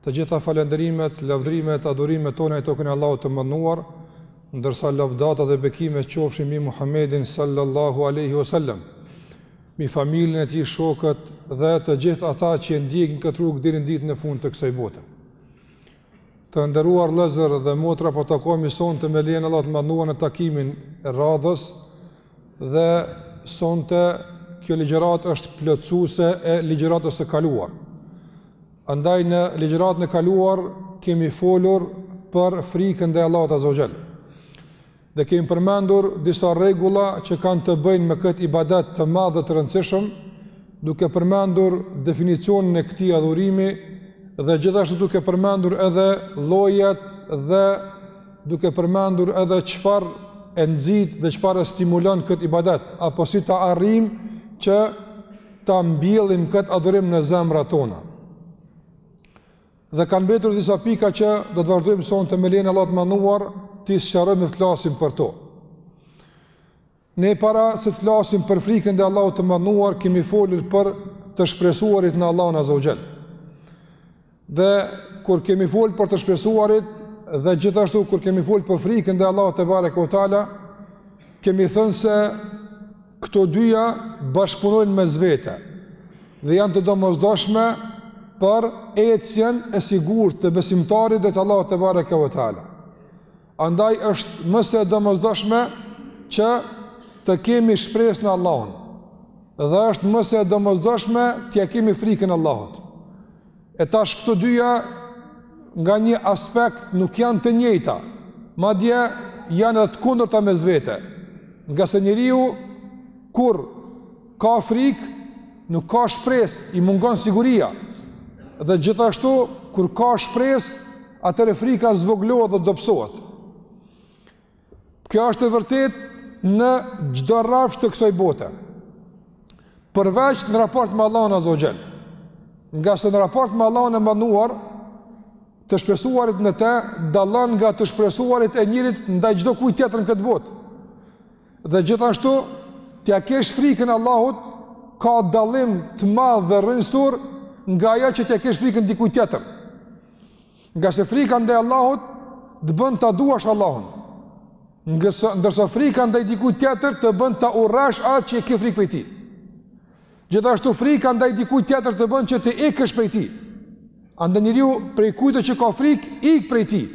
Të gjitha falënderimet, lavdrimet, adhurimet tona i takojnë Allahut të Madhëruar, ndërsa salavatet dhe bekimet qofshin mbi Muhammedin sallallahu alaihi wasallam, mbi familjen e tij, shokët dhe të gjithë ata që e ndjekin këtë rrugë deri në ditën e fundit të kësaj bote. Të nderuar vëllezër dhe motra, po takohemi sonte me lejen e Allahut të Madhëruar në takimin e radhës Dhe sonte kjo ligjëratë është plotësuese e ligjëratës së kaluar. Andaj në ligjëratën e kaluar kemi folur për frikën ndaj Allahut Azza wa Jall. Dhe kemi përmendur disa rregulla që kanë të bëjnë me këtë ibadet të madh dhe të rëndësishëm, duke përmendur definicionin e këtij adhurimi dhe gjithashtu duke përmendur edhe llojet dhe duke përmendur edhe çfarë e nxit dhe çfarë e stimulon këtë ibadet, apo si ta arrijmë që ta mbjellim këtë adhurim në zemrat tona. Dhe kanë mbetur disa pika që do të vazhdojmë sonte me lejen e Allahut të Madhëruar, t'i sqarojmë, të flasim për to. Ne para se të flasim për frikën ndaj Allahut të Madhëruar, kemi folur për të shpresuarit në Allahun Azza wa Jall. Dhe kur kemi folur për të shpresuarit dhe gjithashtu kur kemi folur për frikën ndaj Allahut tebareke wa taala, kemi thënë se këto dyja bashkëpunojnë mes vete dhe janë të domosdoshme për ecjen e sigurt të besimtarit drejt Allahut tebareke wa taala. Andaj është më se e domosdoshme që të kemi shpresë në Allahun. Dhe është më se e domosdoshme t'ia kemi frikën Allahut. E tash këto dyja nga një aspekt nuk janë të njëjta, madje janë edhe të kundërta mes vete. Ngase njeriu kur ka frikë, nuk ka shpresë, i mungon siguria. Dhe gjithashtu kur ka shpresë, atëherë frika zvogëlohet dhe dobësohet. Kjo është e vërtetë në çdo rrafsh të kësaj bote. Përveç në raport me Allahun Azza wa Jall. Ngase në raport me Allahun e Madhëruar, të shpresuarit në te, dallon nga të shpresuarit e njeriut ndaj çdokujt tjetër në këtë botë. Dhe gjithashtu, t'ia kesh frikën Allahut, ka dallim të madh dhe rrënjësor nga ajo që t'ia kesh frikën dikujt tjetër. Ngase frika ndaj Allahut të bën ta duash Allahun. Ndërsa frika ndaj dikujt tjetër të bën ta urresh atë që ke frikë prej tij. Gjithashtu frika ndaj dikujt tjetër të bën që të ikësh prej tij. Andaj njeriu prej kujtdo që ka frikë, ikë prej tij.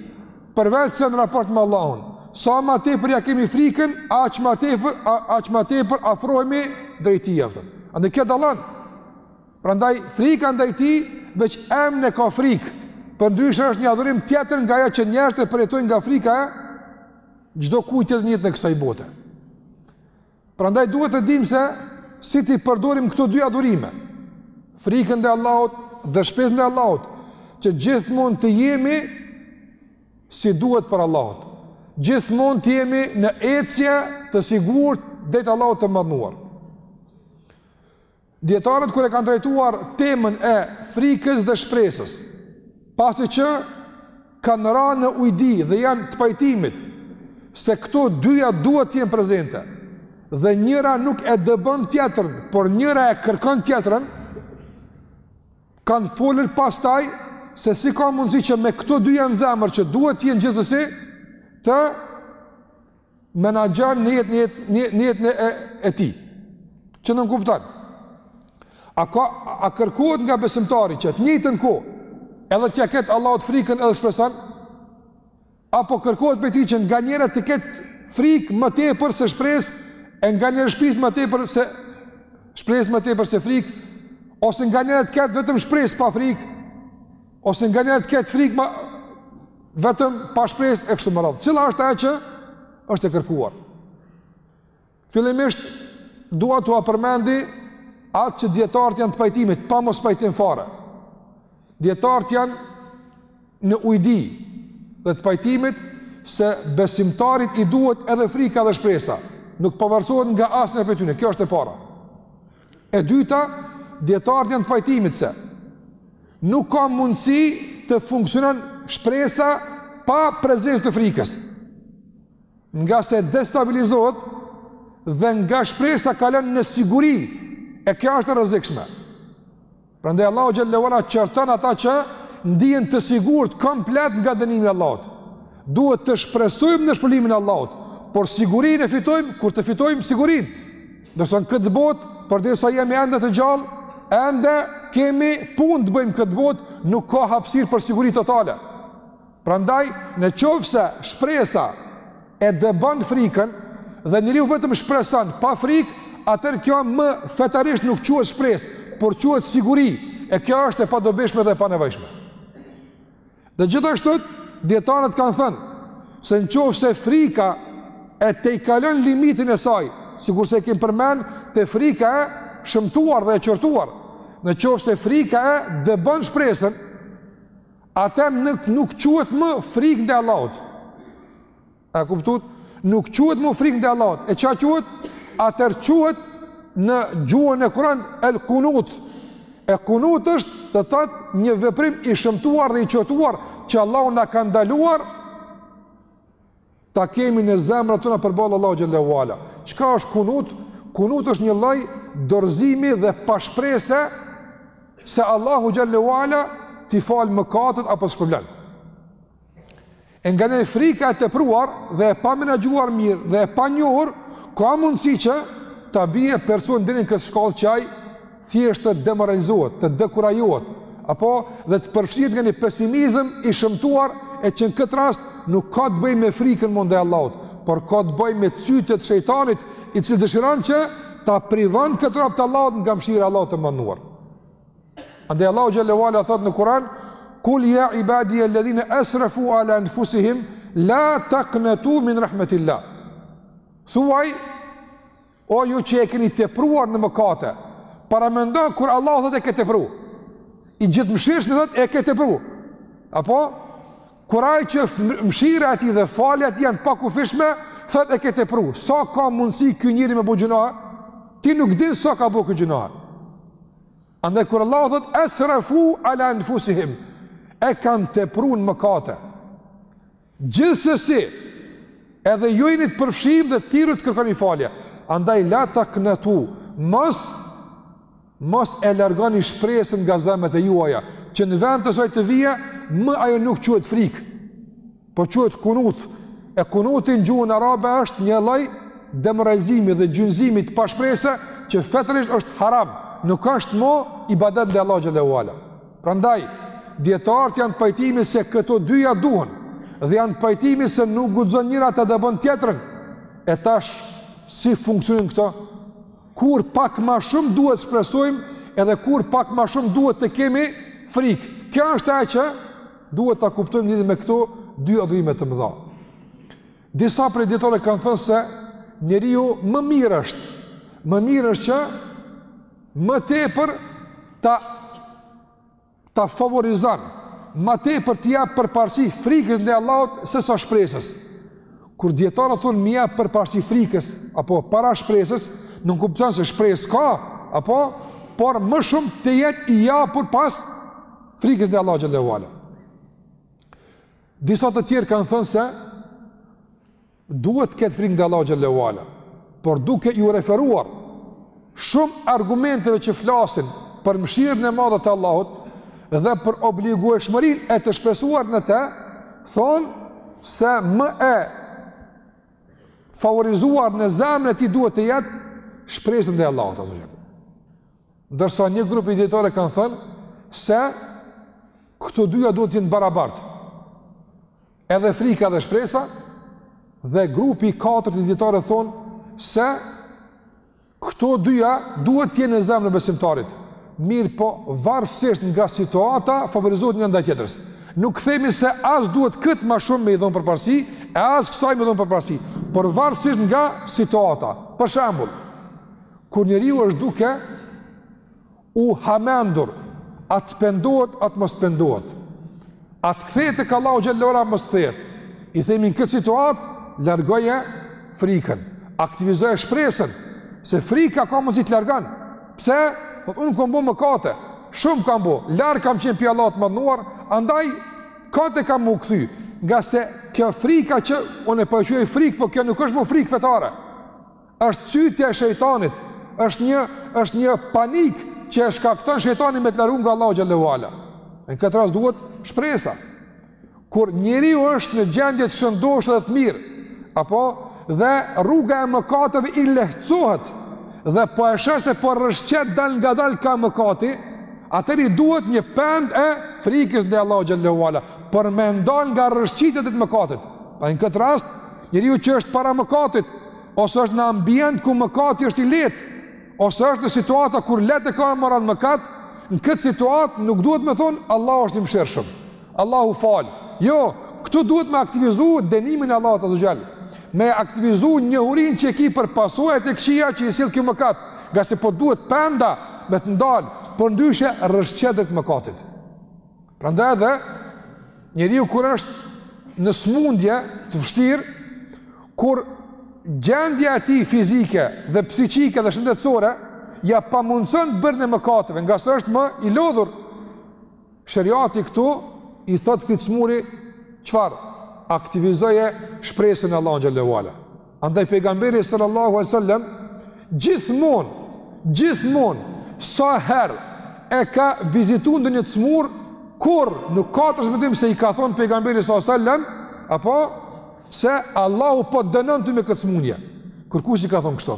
Përveçse në raport me Allahun, sa më tepër ia kemi frikën, aq më tepër afrohemi drejt tij. Andaj kjo dallon Prandaj frika ndaj tij veç emrin e ka frikë. Përndryshe është një adhurim tjetër nga ajo që njerëzit e përjetojnë nga frika e çdo kujt tjetër në jetën e kësaj bote. Prandaj duhet të dimë se si t'i përdorim këto dy adhurime, frikën ndaj Allahut dhe shpresën ndaj Allahut, që gjithmonë të jemi si duhet për Allahut. Gjithmonë të jemi në ecje të sigurt drejt Allahut të madhëruar. Dijetarët kur e kanë trajtuar temën e frikës dhe shpresës, pasi që kanë ra në ujdi dhe janë të pajtimit se këto dyja duhet të jenë prezente dhe njëra nuk e dëbon tjetrën, por njëra e kërkon tjetrën, kanë folur pastaj se si ka mundësi që me këto dyja në zemër që duhet të jenë gjithsesi të menaxhon në jetën e, e tij. Që nënkupton. A, ka, a kërkohet nga besimtari që të njëjtën kohë, edhe t'ia ketë Allahut frikën edhe shpresën, apo kërkohet prej tij që nganjëherë të ketë frikë më tepër se shpresë, e nganjëherë shpresë më tepër se shpresë më tepër se frikë, ose nganjëherë të ketë vetëm shpresë pa frikë, Ose nganjëherë të ketë frikë ma vetëm pa shpresë e kështu me radhë. Cila është ajo që është e kërkuar? Fillimisht, dua t'ua përmendi atë që dijetarët janë të pajtimit, pa mospajtim fare. Dijetarët janë në ujdi dhe të pajtimit se besimtarit i duhet edhe frika dhe shpresa. Nuk pavarësohet nga asnjë prej tyne, kjo është e para. E dyta, dijetarët janë të pajtimit se nuk ka mundësi të funksionon shpresa pa prezencë të frikës. Ngase destabilizohet dhe nga shpresa kalon në siguri. E kjo është e rrezikshme. Prandaj Allahu xhel-le ue ala qorton ata që ndihen të sigurt komplet nga dënimi i Allahut. Duhet të shpresojmë në shpërblimin e Allahut, por sigurinë e fitojmë kur të fitojmë sigurinë. Ndërsa këtë botë, përderisa jemi ende të gjallë, ende kemi punë të bëjmë këtë botë, nuk ka hapësirë për siguri totale. Prandaj, në qoftë se shpresa e dëbon frikën dhe njeriu vetëm shpreson pa frikë, atëherë kjo më fetarisht nuk quhet shpresë, por quhet siguri, e kjo është e padobishme dhe e panevojshme. Dhe gjithashtu dijetarët kanë thënë se në qoftë se frika e tejkalon limitin e saj, sikurse e kemi përmend te frika e shëmtuar dhe e qortuar, në qoftë se frika e dëbon shpresën, Atër nuk, nuk quhet më frikë ndaj Allahut. A kuptuat? Nuk quhet më frikë ndaj Allahut. E çka quhet? Atër quhet në gjuhën e Kur'anit el kunut. E kunut është, do të thotë, një veprim i shëmtuar dhe i qortuar që Allahu na ka ndaluar ta kemi në zemrat tona përballë Allahu xhallahu ala. Çka është kunut? Kunut është një lloj dorëzimi dhe pashprese se Allahu xhallahu ala t'i fal mëkatet apo shpërblen. E nganjëherë frika e tepruar dhe e pamenaxhuar mirë dhe e panjohur, ka mundësi që ta bie personin deri në këtë shkallë që ai thjesht të demoralizohet, të dekurajohet, apo dhe të përfshihet nga një pesimizëm i shëmtuar e që në këtë rast nuk ka të bëjë me frikën më ndaj Allahut, por ka të bëjë me cytjet e shejtanit i cili dëshiron që ta privon këtë rob të Allahut nga mëshira e Allahut të madhëruar. Andaj Allahu xhallahu ala thotë në Kur'an: "Kul ja ibadija alladhina asrafu ala anfusihim la taqnatu min rahmatillah." Thuaj O ju që e keni tepruar në mëkate, paramendo kur Allahu thotë e ke tepru. I Gjithëmëshirshmi thotë e ke tepru. Apo? Kur ai që mëshira e tij dhe falja e tij janë të pakufishme, thotë e ke tepru. Sa ka mundësi ky njeri me bo gjynahe? Ti nuk din sa ka bo ky gjynahe. Andaj kur Allahu thotë asrafu ala anfusihim, e kanë tepru në mëkate. Gjithsesi, edhe ju jeni të përfshirë dhe të thirrur të kërkoni falje. Andaj la taqnatu, mos mos e largoni shpresën nga zemrat e juaja, që në vend të saj të vijë, më ajo nuk quhet frikë. Po quhet kunut. E kunuti në gjuhën arabe është një lloj demoralizimi dhe gjunjëzimi të pashprese që fetërisht është haram, nuk është më ibadet ndaj Allahut xhallahu ala. Prandaj, dijetarët janë të pajtimit se këto dyja duhen, dhe janë të pajtimit se nuk guxon njëra ta dëbon tjetrën. E tash, si funksionojnë këto? Kur pak ma shumë duhet të shpresojmë, edhe kur pak ma shumë duhet të kemi frikë. Kjo është ajo që duhet ta kuptojmë lidhur me këto dy adhurime të mëdha. Disa prej dijetarëve kanë thënë se njeriu më mirë është, më mirë është që më tepër ta ta favorizon, më tepër t'i jap përparësi frikës ndaj Allahut sesa shpresës. Kur dijetarët thonë me i jap përparësi frikës apo para shpresës, nuk kupton se shpresë ka, apo por më shumë të jetë i japur pas frikës ndaj Allahut xhallahu ala. Disa të tjerë kanë thënë se Duhet të ketë frikë te Allahu xhel-le ue ala, por duke iu referuar shumë argumenteve që flasin për mëshirën e madhe të Allahut dhe për obligueshmërinë e të shpresuar në të, thonë se më e favorizuar në zemrën e tij duhet të jetë shpresa ndaj Allahut azze ue xhel. Ndërsa një grup i dijetarëve kanë thënë se këto dyja duhet të jenë barabartë. Edhe frika edhe shpresa, dhe grupi i katërt i dijetarëve thonë se këto dyja duhet t'jenë në zemrën e besimtarit, mirëpo varësisht nga situata, favorizohet njëra ndaj tjetrës. Nuk themi se as duhet këtë ma shumë me i dhonë përparsi, e as kësaj me i dhonë përparsi, por varësisht nga situata. Për shambull, kur njeriu është duke, u hamendur, a të pendohet, a të mos pendohet, a të kthehet ka Allahu xhel-le ue ala, a mos kthehet, i themi në këtë situatë, largoje frikën, aktivizoje shpresën, se frika ka mundësi të largon, pse, thot, unë kom bo mëkate, shumë kam bo, larg kam qenë pi Allahut, më dënuar, andaj, ka te kam m'u kthy, ngase kjo frika që, unë e po quj frikë, po kjo nuk është më frikë fetare, Është cytja e shejtanit, është një është një panik që e shkakton shejtani me të largu nga Allahu xhel-le ue ala. Në këtë rast duhet shpresa. Kur njeriu është në gjendje të shëndoshë dhe të mirë, apo dhe rruga e mëkateve i lehtësohet dhe po e sheh se po rrëshqet dalngadal ka mëkati, atëherë i duhet një pend e frikës ndaj Allahut xhel-le ue ala, për me ndal nga rrëshqitja drejt mëkatit. Pa në këtë rast, njeriu që është para mëkatit, ose është në ambient ku mëkati është i lehtë, ose është në situata kur lehtë ka me ra n'mëkat, në këtë situatë nuk duhet me thonë Allahu është i mëshirshëm. Allahu fal. Jo, këtu duhet me aktivizu dënimin e Allahut azze ue xhel. Me aktivizu njohurinë që e ki për pasojat e këqija që i sjell kjo mëkat, ngase po duhet penda me të ndal, përndryshe rrëshqet drejt mëkatit. Prandaj edhe njeriu kur është në smundje të vështirë, kur gjendja e tij fizike dhe psiqike dhe shëndetësore ia pamundson bërjen e mëkateve, ngase është më i lodhur. Sheriati këtu i thotë këtij t'smuri çfarë? Aktivizoje shpresën në Allahun xhel-le ue ala. Andaj pejgamberi sallallahu alaihi wasallam gjithmonë, gjithmonë sa herë e ka vizitu ndonjë t'smurë, kërkund nuk ka transmetim se i ka thon pejgamberi sallallahu alaihi wasallam, apo se Allahu po dënon ty me këtë smundje. Kërkund s'i ka thon kështu.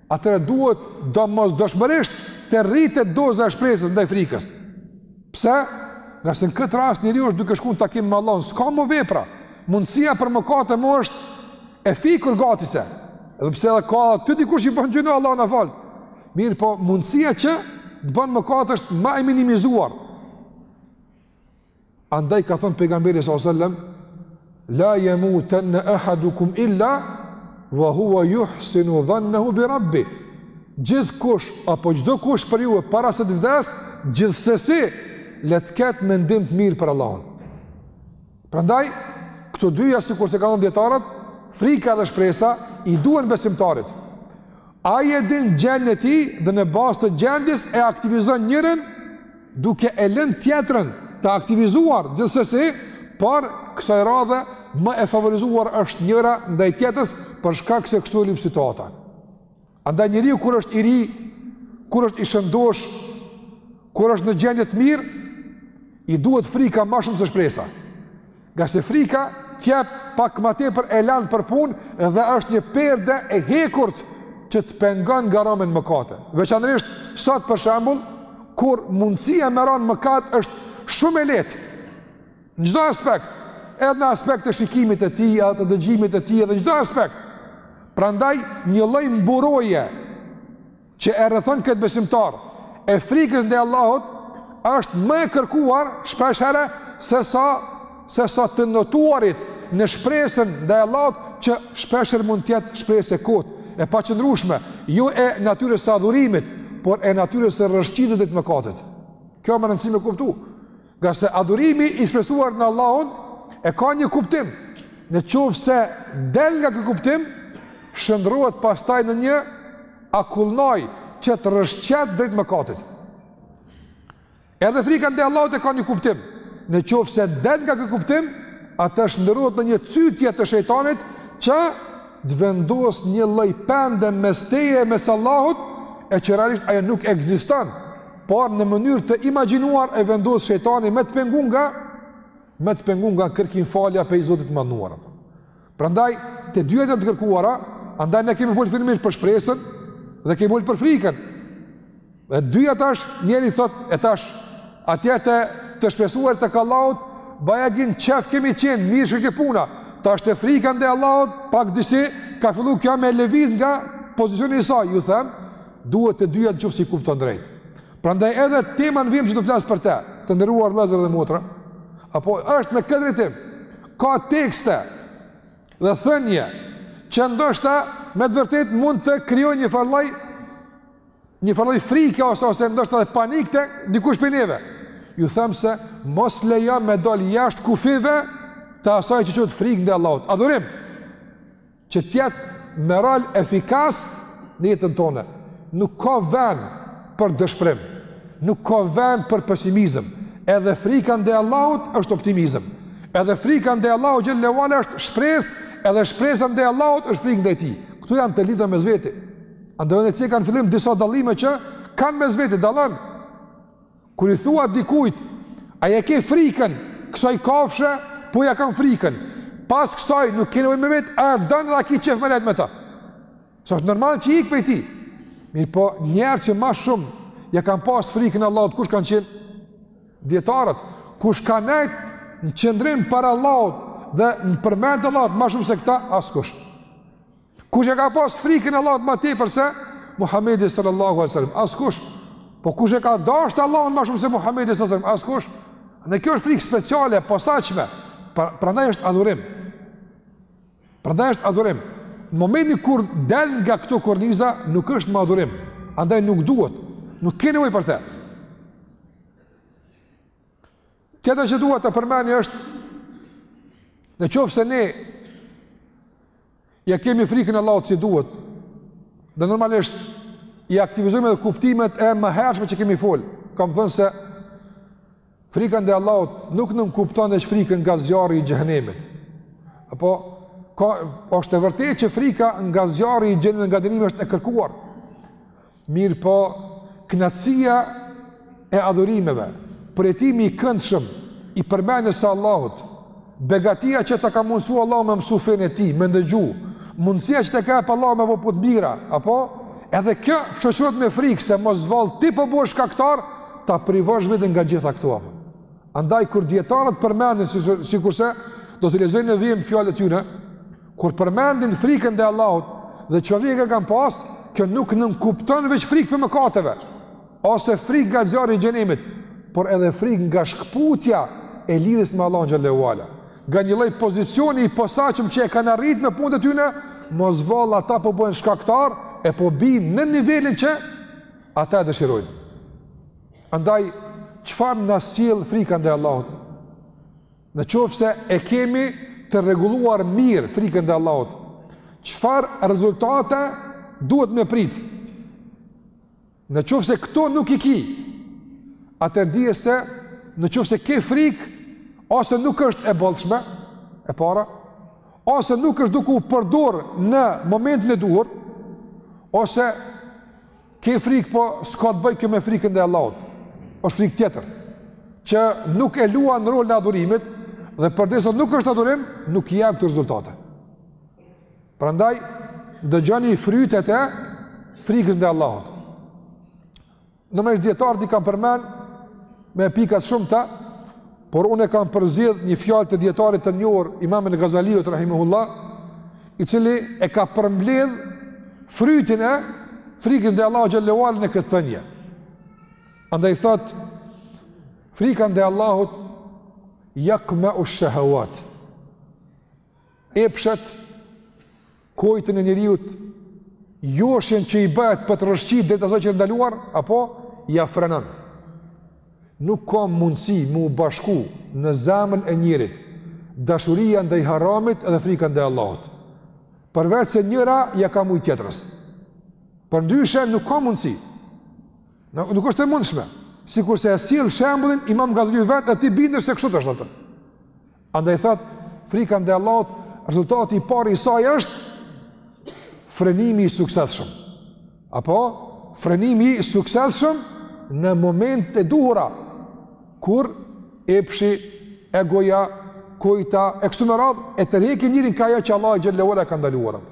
Atëherë duhet domosdoshmërisht të rritet doza e shpresës ndaj frikës. Pse? Nga se në këtë rast njeriu është duke shkuar në takim me Allahun, s'ka mo vepra. Mundësia për mëkate mo është e fikur gati se. Edhe pse edhe aty dikush i bën gjynah Allahu na faltë. Mirëpo mundësia që të bën mëkate është ma e minimizuar. Andaj ka thënë pejgamberi sallallahu alajhi wasallam, la yamutanna ahadukum illa wa huwa yuhsinu dhannahu bi rabbi. Gjithkush apo çdo kush prej juve para se të vdes, gjithsesi le të ketë mendim të mirë për Allahun. Prandaj këto dyja sikurse kanë thënë dijetarët, frika dhe shpresa i duhen besimtarit. Ai e din gjendjen e tij dhe në bazë të gjendjes e aktivizon njërën duke e lënë tjetrën të aktivizuar, gjithsesi, por kësaj radhe më e favorizuar është njëra ndaj tjetrës për shkak se kështu e lyp situata. Andaj njeriu kur është i ri, kur është i shëndoshë, kur është në gjendje të mirë, i duhet frika ma shumë se shpresa. Ngase frika t'jep pak ma tepër elan për punë dhe është një perde e hekurt që të pengon nga ramja në mëkate. Veçanërisht, sot për shembull, kur mundësia me ra në mëkate është shumë e lehtë, në çdo aspekt, edhe në aspekt të shikimit të tij, edhe të dëgjimit të tij, edhe në çdo aspekt, prandaj një lloj mburoje, që e rrethon këtë besimtar e frikës ndaj Allahut është më e kërkuar shpeshherë sesa sesa të notuarit në shpresën ndaj Allahut që shpeshherë mund të jetë shpresë e kotë e paqëndrueshme, jo e natyrës së adhurimit, por e natyrës së rrëshqitjes te mëkati. Kjo me rëndësi me kuptu. Ngase adhurimi i të shpresuarit në Allahun e ka një kuptim. Në qoftë se del nga ky kuptim, shndërrohet pastaj në një akullnajë që të rrëshqet drejt mëkatit. Edhe frika ndaj Allahut e ka një kuptim. Në qoftë se del nga ky kuptim, atëherë shndërrohet në një cytje të shejtanit që të vendos një lloj pende mes teje e mes Allahut e që realisht ajo nuk ekziston. por në mënyrë të imagjinuar e vendos shejtani me të pengu nga me të pengu nga kërkim falja pej Zotit të madhëruar. Prandaj, të dyjat janë të kërkuara, andaj ne kemi folë fillimisht për shpresën dhe kemi folë për frikën. E dyja tash, njeri thotë, e tash, atje te, te të shpresuarit tek Allahu, bajagi në qef kemi qenë, mirë shkojke puna, tash te frika ndaj Allahut, pak disi, ka fillu kjo me lëviz nga pozicioni i saj, ju them, Duhet të dyja në qoftë se i kupton drejt. Prandaj edhe tema në vijim që do të flas për të, të nderuar vëllezër dhe motra, apo është në këtë drejtim. Ka tekste dhe thënie që ndoshta me të vërtetë mund të krijojnë një farë lloj një farë lloj frike ose ose ndoshta edhe panik te dikush prej neve. Ju them se mos lejo me dal jashtë kufive të asaj që quhet frikë ndaj Allahut. Adhurim. që të jetë me rol efikas në jetën tonë. Nuk ka vend për dëshpërim, nuk ka vend për pesimizëm. Edhe frika ndaj Allahut është optimizëm. Edhe frika ndaj Allahut xhele ue ala është shpresë, edhe shpresa ndaj Allahut është frikë ndaj tij. Këto janë të lidhura mes vete. Andaj e cekëm në fillim disa dallime që kanë mes vete dallon. Kur i thua dikujt, a ja ke frikën, kësaj kafshë, po ja kam frikën. Pas kësaj nuk ke nevojë me vet, a e don dhe a ki qejf me nejt me ta. Se është normal që ik prej ti. Mirëpo, njerëz që ma shumë ja kanë pas frikën Allahut, kush kanë qenë? Dijetarët, kush ka nejt në qëndrim para Allahut dhe në përmendje të Allahut ma shumë se këta, askush. Kush ia ka pas frikën Allahut më tepër se Muhamedi sallallahu alaihi wasallam? Askush. Po kush e ka dashur Allahun më shumë se Muhamedi sallallahu alaihi wasallam? Askush. Andaj kjo është frikë speciale, e posaçme. Pra, prandaj është adhurim. Prandaj është adhurim. Në momentin kur del nga këto korniza, nuk është më adhurim. Andaj nuk duhet. Nuk ke nevojë për të. Tjetra që dua ta përmendi është, në qoftë se ne, ja kemi frikën Allahut si duhet, dhe normalisht, i aktivizojmë edhe kuptimet e mëhershme që kemi folë, kam thënë se, frika ndaj Allahut nuk nënkupton veç frikën nga zjarri i xhehenemit, apo, ka, është e vërtetë që frika nga zjarri i xhehenemit nga dënimi është e kërkuar, Mirëpo, kënaqësia e adhurimeve, përjetimi i këndshëm i përmendjes së Allahut, begatia që ta ka mundësu Allahu me mësu fenë e tij, me ndëgju, mundësia që ta jep Allahu me bë punë të mira, apo edhe kjo shoqërohet me frikë se mos vallë ti po bëhesh shkaktar ta privosh veten nga të gjitha këto. Andaj kur dijetarët përmendin sikurse do të lexojmë në vijim fjalët e tyre, kur përmendin frikën ndaj Allahut dhe që ia kanë pas, kjo nuk nënkupton veç frikë prej mëkateve, ose frikë nga zjarri i xhehenemit, por edhe frikë nga shkëputja e lidhjes me Allahun xhele ue ala. Nga një lloj pozicioni i posaçëm që e kanë arrit me punët e tyre, mos vallë ata po bëhen shkaktar e po bijnë nën nivelin që ata e dëshirojnë. Andaj, çfarë na sjell frika ndaj Allahut? Në qoftë se e kemi të rregulluar mirë frikën ndaj Allahut, çfarë rezultate duhet me prit? Në qoftë se këto nuk i ki, atëherë dije se në qoftë se ke frikë, ose nuk është e bollshme, e para, ose nuk është duke u përdor në momentin e duhur, ose Ke frikë, po s'ka të bëjë kjo me frikën ndaj Allahut. Është frikë tjetër që nuk e luan rolin e adhurimit dhe përderisa nuk është adhurim, nuk janë këto rezultate. Prandaj dëgjoni frytet e frikës ndaj Allahut. Në mes dijetarët i kanë përmend me pika të shumta Por unë kam përzgjedh një fjalë të dijetarit të njohur Imam al-Ghazaliut rahimahullah, i cili e ka përmbledh frytin e frikës ndaj Allahut xhallahu ala në këtë thënie. Andaj thot frika ndaj Allahut jakmau shahawat. Epshet kojtën e njeriut, joshjen që i bëhet për të rëshqit drejt asaj që është e ndaluar, apo ia frenon. Nuk ka mundësi me u bashku në zemrën e njerit, dashuria ndaj haramit dhe frika ndaj Allahut. Përveç se njëra ia ka mujtë tjetrës. Përndryshe nuk ka mundësi. Nuk, nuk është e mundshme. Sikurse e sjell shembulin, imam Gazaliu vetë dhe ti bindesh se kështu është Andaj thot, frika ndaj Allahut, rezultati i parë i saj është frenimi i suksesshëm. Apo frenimi i suksesshëm në momentet e duhura kur epshi egoja kojta e kështu me radhë e tërheq njerin kah ajo që Allah xhallahu ala e ka ndaluar atë.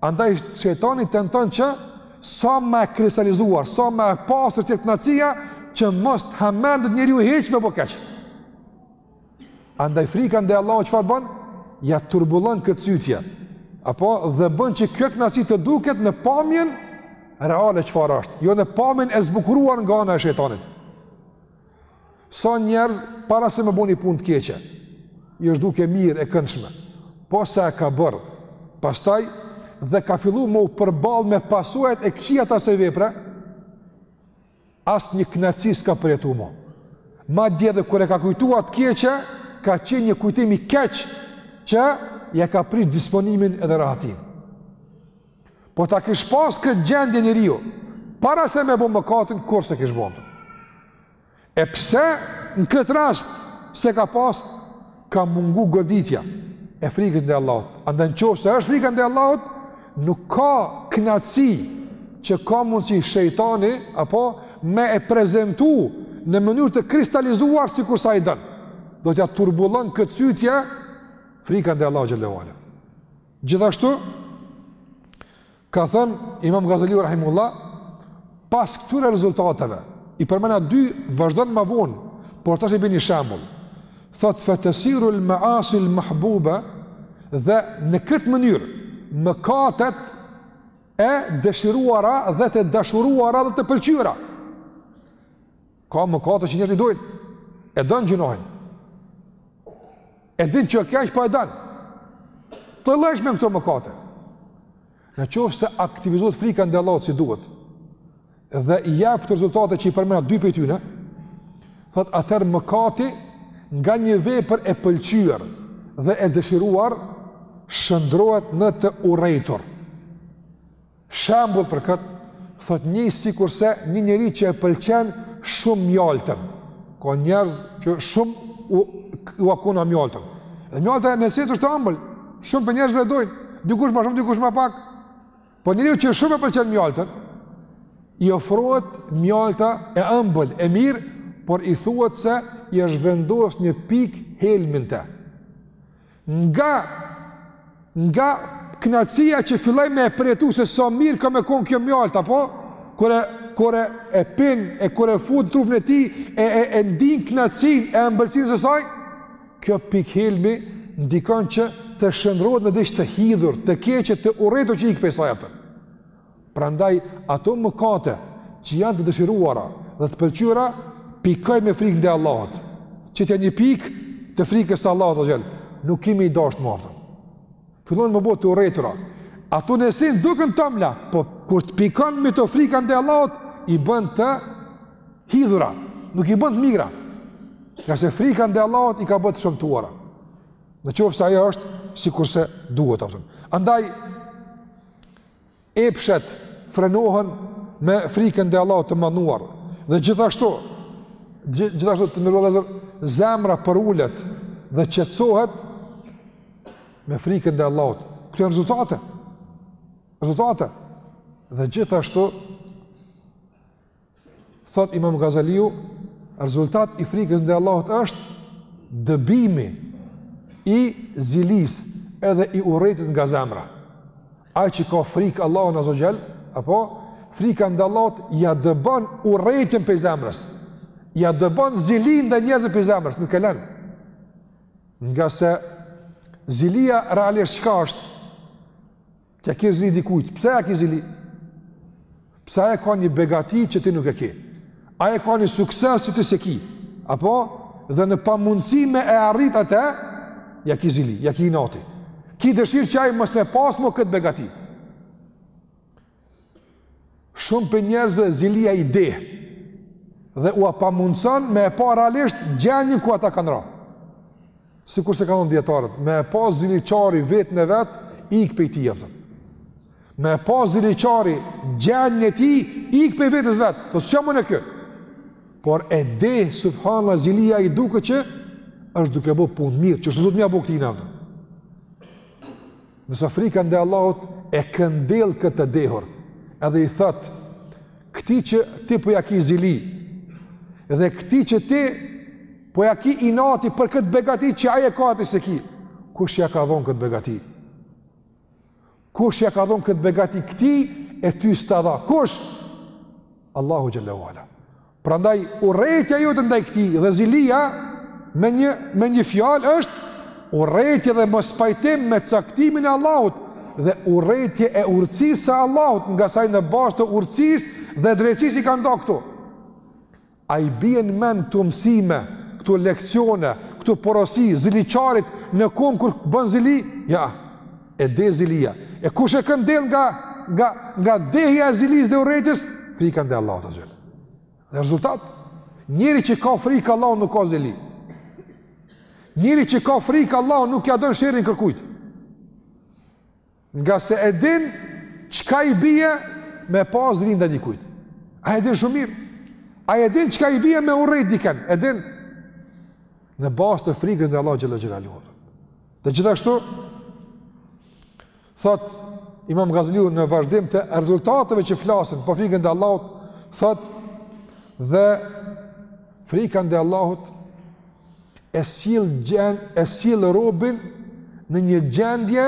Andaj shejtani tenton që sa më e kristalizuar, sa më e pastër të jetë kënaqësia që mos të hamendet njeriu hiç me bo keq. Andaj frika ndaj Allahut çfarë bën? Ia turbullon këtë sytje. Apo dhe bën që kjo kënaqësi të duket në pamjen reale çfarë është, jo në pamjen e zbukuruar nga ana e shejtanit. Sa njerëz para se me bo një punë të keqe, i është dukë mirë e këndshme, po sa e ka bërë, pastaj dhe ka fillu me u përballë me pasojat e këqija të asoj vepre, asnjë kënaqësi s'ka përjetu më. Madje edhe kur e ka kujtu atë të keqe, ka qenë një kujtim i keq që ia ka prish disponimin edhe rahatin. Po ta kish pas këtë gjendje njeriu, para se me bo mëkatin, kurrë s'e kish bo atë. E pse në këtë rast se ka pas ka mungu goditja e frikës ndaj Allahut. Andaj në qoftë se është frika ndaj Allahut, nuk ka kënaqësi që ka mundsi shejtani apo me e prezantu në mënyrë të kristalizuar sikurse ai don. Do t'ia turbullon këtë sytje frika ndaj Allahut xhele ue ala. Gjithashtu Ka thënë Imam Gazaliu rahimehullah, pas këtyre rezultateve, i përmena dy, vazhdojmë ma vonë, por tash i bjen një shembull. Thotë fe tesiru l-measi l-mahbube dhe në këtë mënyrë mëkatet e dëshiruara dhe të dashuruara dhe të pëlqyera Ka mëkate që njerëz i dojnë, e don gjynahin. E din që osht keq po e don. Të llesh me këto mëkate. Në qoftë se aktivizohet frika ndaj Allahut si duhet, dhe i jep këto rezultate që i përmena dy prej tyne, thotë atëherë mëkati nga një vepër e pëlqyer dhe e dëshiruar, shndërrohet në të urrejtur. Shembull për këtë, thotë një sikurse një njeri që e pëlqen shumë mjaltën. Ka njerëz që shumë u, ua ka ana mjaltën. Dhe mjalta në esencë është e ëmbël. Shumë prej njerëzve e dojnë, dikush ma shumë, dikush ma pak. Po njeriu që shumë e pëlqen mjaltën, i ofrohet mjalta e ëmbël, e mirë, por i thuhet se i është vendos një pikë helm në të. Nga nga kënaqësia që filloj me e përjetu se sa mirë ka me kon kjo mjaltë apo kur e kur e, e pin e kur e fut n'trupin e tij e e e ndin kënaqësinë e ëmbëlsinë së saj kjo pikë helmi ndikon që të shndërrohet në diç të hidhur të keqe të urrejtur që ik prej saj atë Prandaj ato mëkate që janë të dëshiruara dhe të pëlqyera, pikoji me frikë ndaj Allahut. Qitja një pikë të frikës së Allahut azze ue xhel, nuk ke me i dashtë më, kupton. Fillon me t'u bo të urrejtura. Ato në esencë duken t'amla, po kur të pikon me to frika ndaj Allahut, i bën të hidhura, nuk i bën të mira. Ngase frika ndaj Allahut i ka bërë të shëmtuara. Në qoftë se ajo është sikurse duhet, kupton. Andaj epshet frenohen me frikën ndaj Allahut të madhëruar, dhe gjithashtu, gjithashtu të nderuar vëllezër, zemra përulet dhe qetësohet me frikën ndaj Allahut. Këto janë rezultate, rezultate, dhe gjithashtu, Thot Imam Gazaliu, rezultat i frikës ndaj Allahut është dëbimi i zilisë edhe i urrejtjes nga zemra. Ai që ka frikë Allahun azza ue xhel, apo frika ndaj Allahut ja dëbon urrejtjen prej zemrës. Ja dëbon zilinë ndaj njerëzve prej zemrës, nuk e len. Ngase zilia realisht çka është? T'ia ke zili dikujt, pse ja ke zili? Pse ai e ka një begati që ti nuk e ki? Ai e ka një sukses që ti s'e ki? Apo? Dhe në pamundësi me e arrit atë, ja ke zili, ja ke inati. Ki dëshirë që ai mos me e pas mo këtë begati. Shumë prej njerëzve zilia i deh dhe ua pamundëson me e pa realisht gjenjën ku ata kanë ra. Sikurse kanë thënë dijetarët, me e pa ziliqari veten e vet, ik prej tij apet. Me e pa ziliqari gjenjën e tij, ik prej vetes vet, thotë s'jam unë ky. Por e deh, subhanallah, zilia i duket që është duke bo punë mirë, që është duke m'ja bo këtij në Ndërsa frika ndaj Allahut e këndell këtë të dehur, edhe i thot, këtij që ti po ja ki zili, dhe këtij që ti po ja ki inati për këtë begati që ai e ka e ti s'e ki, kush ja ka dhonë këtë begati? Kush ja ka dhonë këtë begati këtij e ty s'ta dha? Kush? Allahu xhel-le ue ala. Prandaj urrejtja jote ndaj këtij dhe zilia me një me një fjalë është urrejtje dhe mospajtim me caktimin e Allahut dhe urrejtje e urtësisë së Allahut ngase ai në bazë të urtësisë dhe drejtësisë i ka nda këto. A i bien mend këto mësime, këto leksione, këto porosi ziliqarit në kohën kur bën zili? Jo, E deh zilia. E kush e këndell nga, nga, nga dehja e zilisë dhe urrejtjes? Frika ndaj Allahut azze ue xhel. Dhe rezultat, njeri që ka frikë Allahun nuk ka zili. Njeri që ka frikë Allahun nuk ja don sherrin kërkujt. Ngase e din çka i bije me pas zili ndaj dikujt. Ai e din shumë mirë. Ai e din çka i bije me urrejt dikën. E din, në bazë të frikës ndaj Allahut xhel-le xhelaluhu Dhe gjithashtu, thot imam Gazaliu në vazhdim të rezultateve që flasin për frikën ndaj Allahut, thot dhe frika ndaj Allahut e sjell, gjen, e sjell robin në një gjendje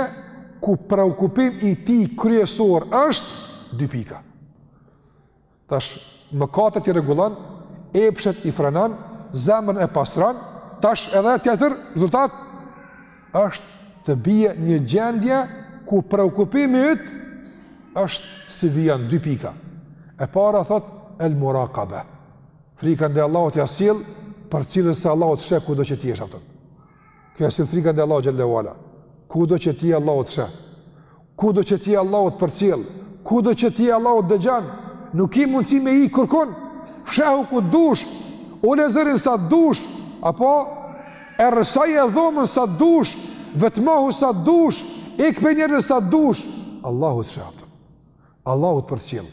ku preokupim i tij kryesor është dy pika. Tash mëkatet i rregullon, epshet i frenon, zemrën e pastron, tash edhe tjetër rezultat është të bie në një gjendje ku preokupimi yt është si vijon dy pika. E para thot el murakabe. Frika ndaj Allahut ta sjell përcjelljen se Allahu të sheh kudo që ti je ashtu. Kjo është frika ndaj Allahut xhelle ue ala. Kudo që ti je Allahu të sheh. Kudo që ti je Allahu të përcjell, kudo që ti je Allahu të dëgjon, nuk ke mundësi me ik kurkun. Fshehu ku dush, ule zërin sa dush, apo errësoje dhomën sa dush, vetmohu sa dush, ik prej njerëzve sa dush, Allahu të sheh ashtu. Allahu t'përcjell.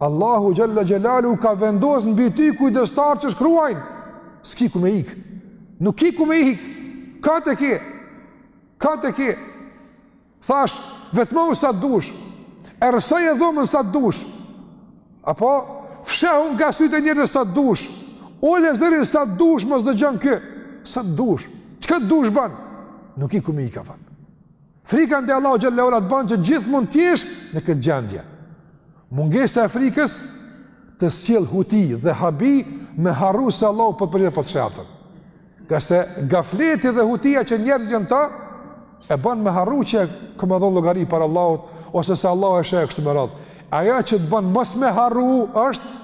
Allahu xhelle xhelaluhu ka vendos mbi ty kujdestarë që shkruajnë. S'ki ku me ik. Nuk ki ku me ik. Ka të ke. Ka të ke. Thashë, vetmohu sa dush. Errësoje dhomën sa dush. Apo fshehu nga sytë e njerëzve sa dush. Ule zërin sa dush mos të dëgjon kë. Sa dush. Çka dush ban? Nuk ki ku me ik apo. Frika ndaj Allahut xhelle ue ala të ban që gjithmonë të jesh në këtë gjendje. Mungesa e frikës të sjell huti dhe habi me harru se Allahu po të përcjell po të sheh ashtu. Ngase gafleti dhe hutia që njerëzit gjen ta e bën me harru që kam me dhon llogari para Allahut ose se Allahu e sheh e kështu me radhë. Ajo që të ban mos me harru është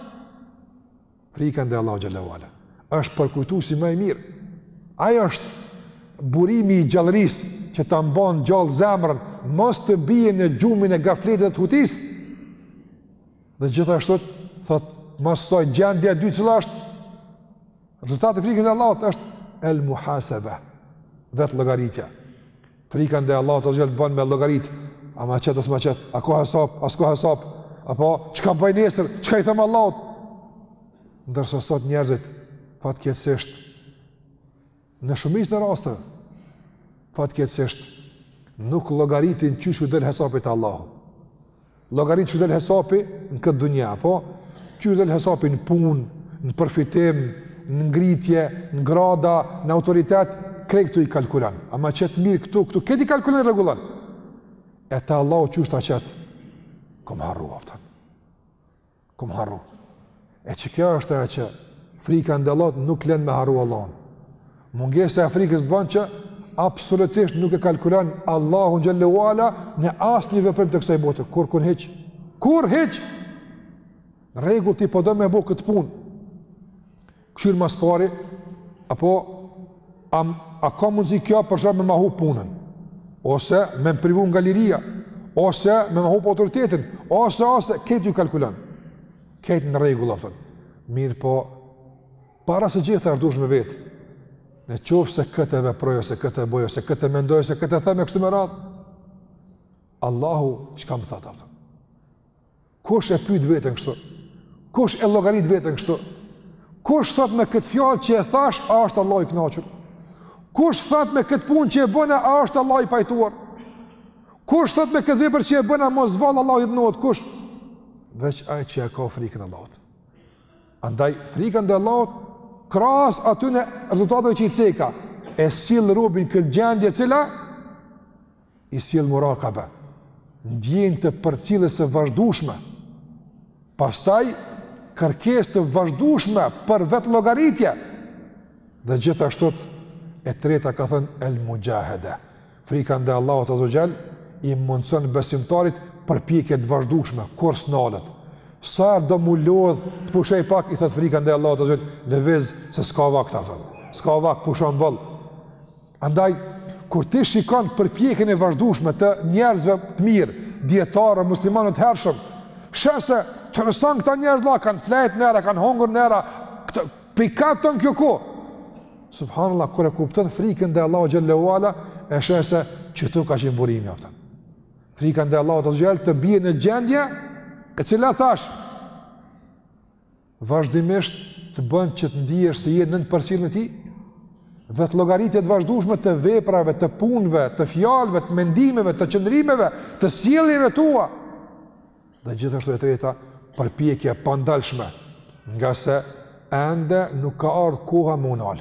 Frika ndaj Allahut xhelle ue ala është përkujtuesi më i mirë. Ai është burimi i gjallërisë që ta mban gjallë zemrën, mos të bien në gjumin e gafletit e të hutisë. Dhe gjithashtu thot, mas saj gjendja e dytë që është rezultati i frikës së Allahut është el muhasaba, vetëllogaritja. Frika ndaj Allahut azze ue xhel ban me llogarit. A ma qet a s'ma qet. A ka hesap, a s'ka hesap. Apo çka bëj nesër? Çka i them Allahut? Ndërsa sot njerëzit fatkeqësisht në shumicën e rasteve fatkeqësisht nuk llogaritin qysh u del hesapi te Allahu. Llogarit qysh del hesapi në këtë dunja, apo qysh del hesapi në pun, në përfitim, në ngritje, në grada, në autoritet, krejt këtu i kalkulon. A ma qet mirë këtu, këtu, këtë i kalkulon i rregullon. E te Allahu qysh ta qet, kom harru, ashtu. Kom harru. E qe kjo është ajo që frika ndaj Allahut nuk len me harru Allahun. Mungesa e frikës të ban që absolutisht nuk e kalkulon Allahun xhelle ue ala në asnjë veprim të kësaj bote, kurkun hiç. Kurrë hiç. Rregull ti po don me bo këtë punë. Kqyr ma s'pari, apo, a, a ka mundësi kjo për shembull me ma hup punën, ose me më privu nga liria, ose me ma hup autoritetin, ose, ose, krejt ju kalkulon, krejt në rregull, a kupton. Mirëpo, para së gjithash ardhsh me vete, në qoftë se këtë e veproj, ose këtë e boj, ose këtë e mendoj, ose këtë e them e kështu me radhë, Allahu, çka më thotë, a kupton. Kush e pyet veten kështu? Kush e llogarit veten kështu? Kush thotë me këtë fjalë që e thashë, a është Allahu i kënaqur? Kush thotë me këtë punë që e bëna, a është Allahu i pajtuar? Kush thotë me këtë vepër që e bëna, mos vallë Allahu hidhërohet, kush? Veç ai që e ka frikën e Allahut. Andaj frika ndaj Allahut krahas atyne rezultateve që i ceka, e sill robin në këtë gjendje e cila i sjell murakabe, ndjenjë të përcjelljes së vazhdueshme, pastaj kërkesë të vazhdueshme për vetëllogaritje. Dhe gjithashtu e treta ka thënë el muxhahede. Frika ndaj Allahut azze ve xhel i mundëson besimtarit përpjekje të vazhdueshme kurrë s'nalet. Sa herë do m'u lodh, të pushojë pak i thotë frika ndaj Allahut azze ve xhel, lëviz se s'ka vakt, i thotë. S'ka vakt pushon boll. Andaj, kur ti shikon përpjekjen e vazhdueshme të njerëzve të mirë, dietarë muslimanë të hershëm, sheh se çë, thu son këta njerëz a kanë flejt najhera, kanë hongër najhera, këtë pikatën kjo ku. Subhanallah, kur e kupton frikën ndaj Allahut xhelle ve ala, e sheh se qetu ka qenë burimi, a kupton. Frika ndaj Allahut xhelle të bjen në gjendje e cila thashë vazhdimisht të bën që të ndihesh se je nën përcjelljen e tij vetëllogaritje të vazhdueshme të veprave, të punëve, të fjalëve, të mendimeve, të qëndrimeve, të sjelljeve tua. Dhe gjithashtu e treta, përpjekje e pandalshme, ngase ende nuk ka ardh koha me u nal.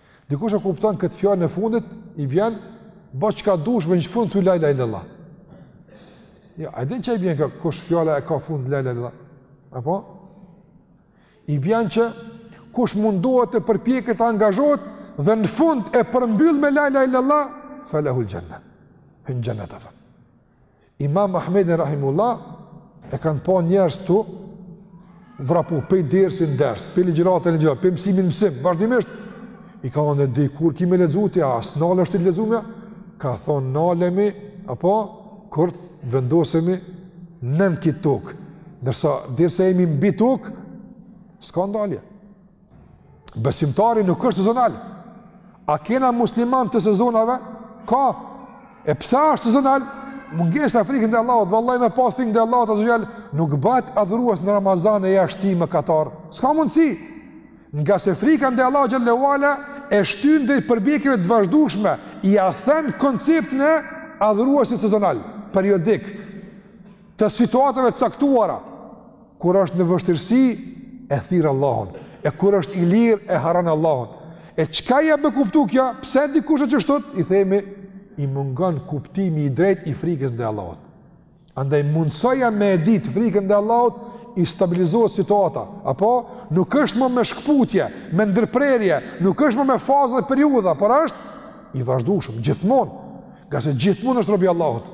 Dikush e kupton këtë fjalën e fundit, i bjen, bo çka dush, veç në fund thuj la ilahe illallah. Jo, a din qysh i bjen ajo, kush fjalën e ka fund la ilahe illallah, apo? I bjen që kush mundohet e përpjeket e angazhohet, dhe në fund e përmbyll me la ilahe illallah, fe lehul xhenne, hyn n'xhennet, apo? Imam Ahmedin rahimehullah e kanë pa njerëz tu vrapu, pej dersi në ders, pej ligjërate n'ligjëratë, pej mësimi n'mësim, vazhdimisht, i kanë thanë deri kur ki me lexu ti, a s'nalesh ti s'lexumi, ka thonë nalemi, apo, kur t'vendosemi nën qit tokë, ndërsa deri sa jemi mbi tokë, s'ka ndalje. Besimtari nuk është sezonal. A kena musliman të sezonave? Ka. E pse është sezonal? Mungesa e frikës ndaj Allahut, vallahi me pas frikë ndaj Allahut azze ue xhel, nuk bëhet adhurues në Ramazan e jashtë tij mëkatar. S'ka mundësi. Ngase frika ndaj Allahut xhele ue ala, e shtyn drejt përpjekjeve të vazhdushme, ia then konceptin e adhuruesit sezonal, periodik. të situatave të caktuara, kur është në vështirësi, e thirr Allahun, e kur është i lirë, e harron Allahun. E çka jep me kuptu kjo, pse dikush eç kështu, i themi, i mungan kuptimi i drejtë i frikës ndaj Allahut. Andaj mundësoja me e ditë frikën ndaj Allahut, i stabilizohet situata, apo nuk është më me shkputje, me ndërprerje, nuk është më me faza dhe periudha, por është i vazhdushëm, gjithmonë, ngase gjithmonë është rob i Allahut.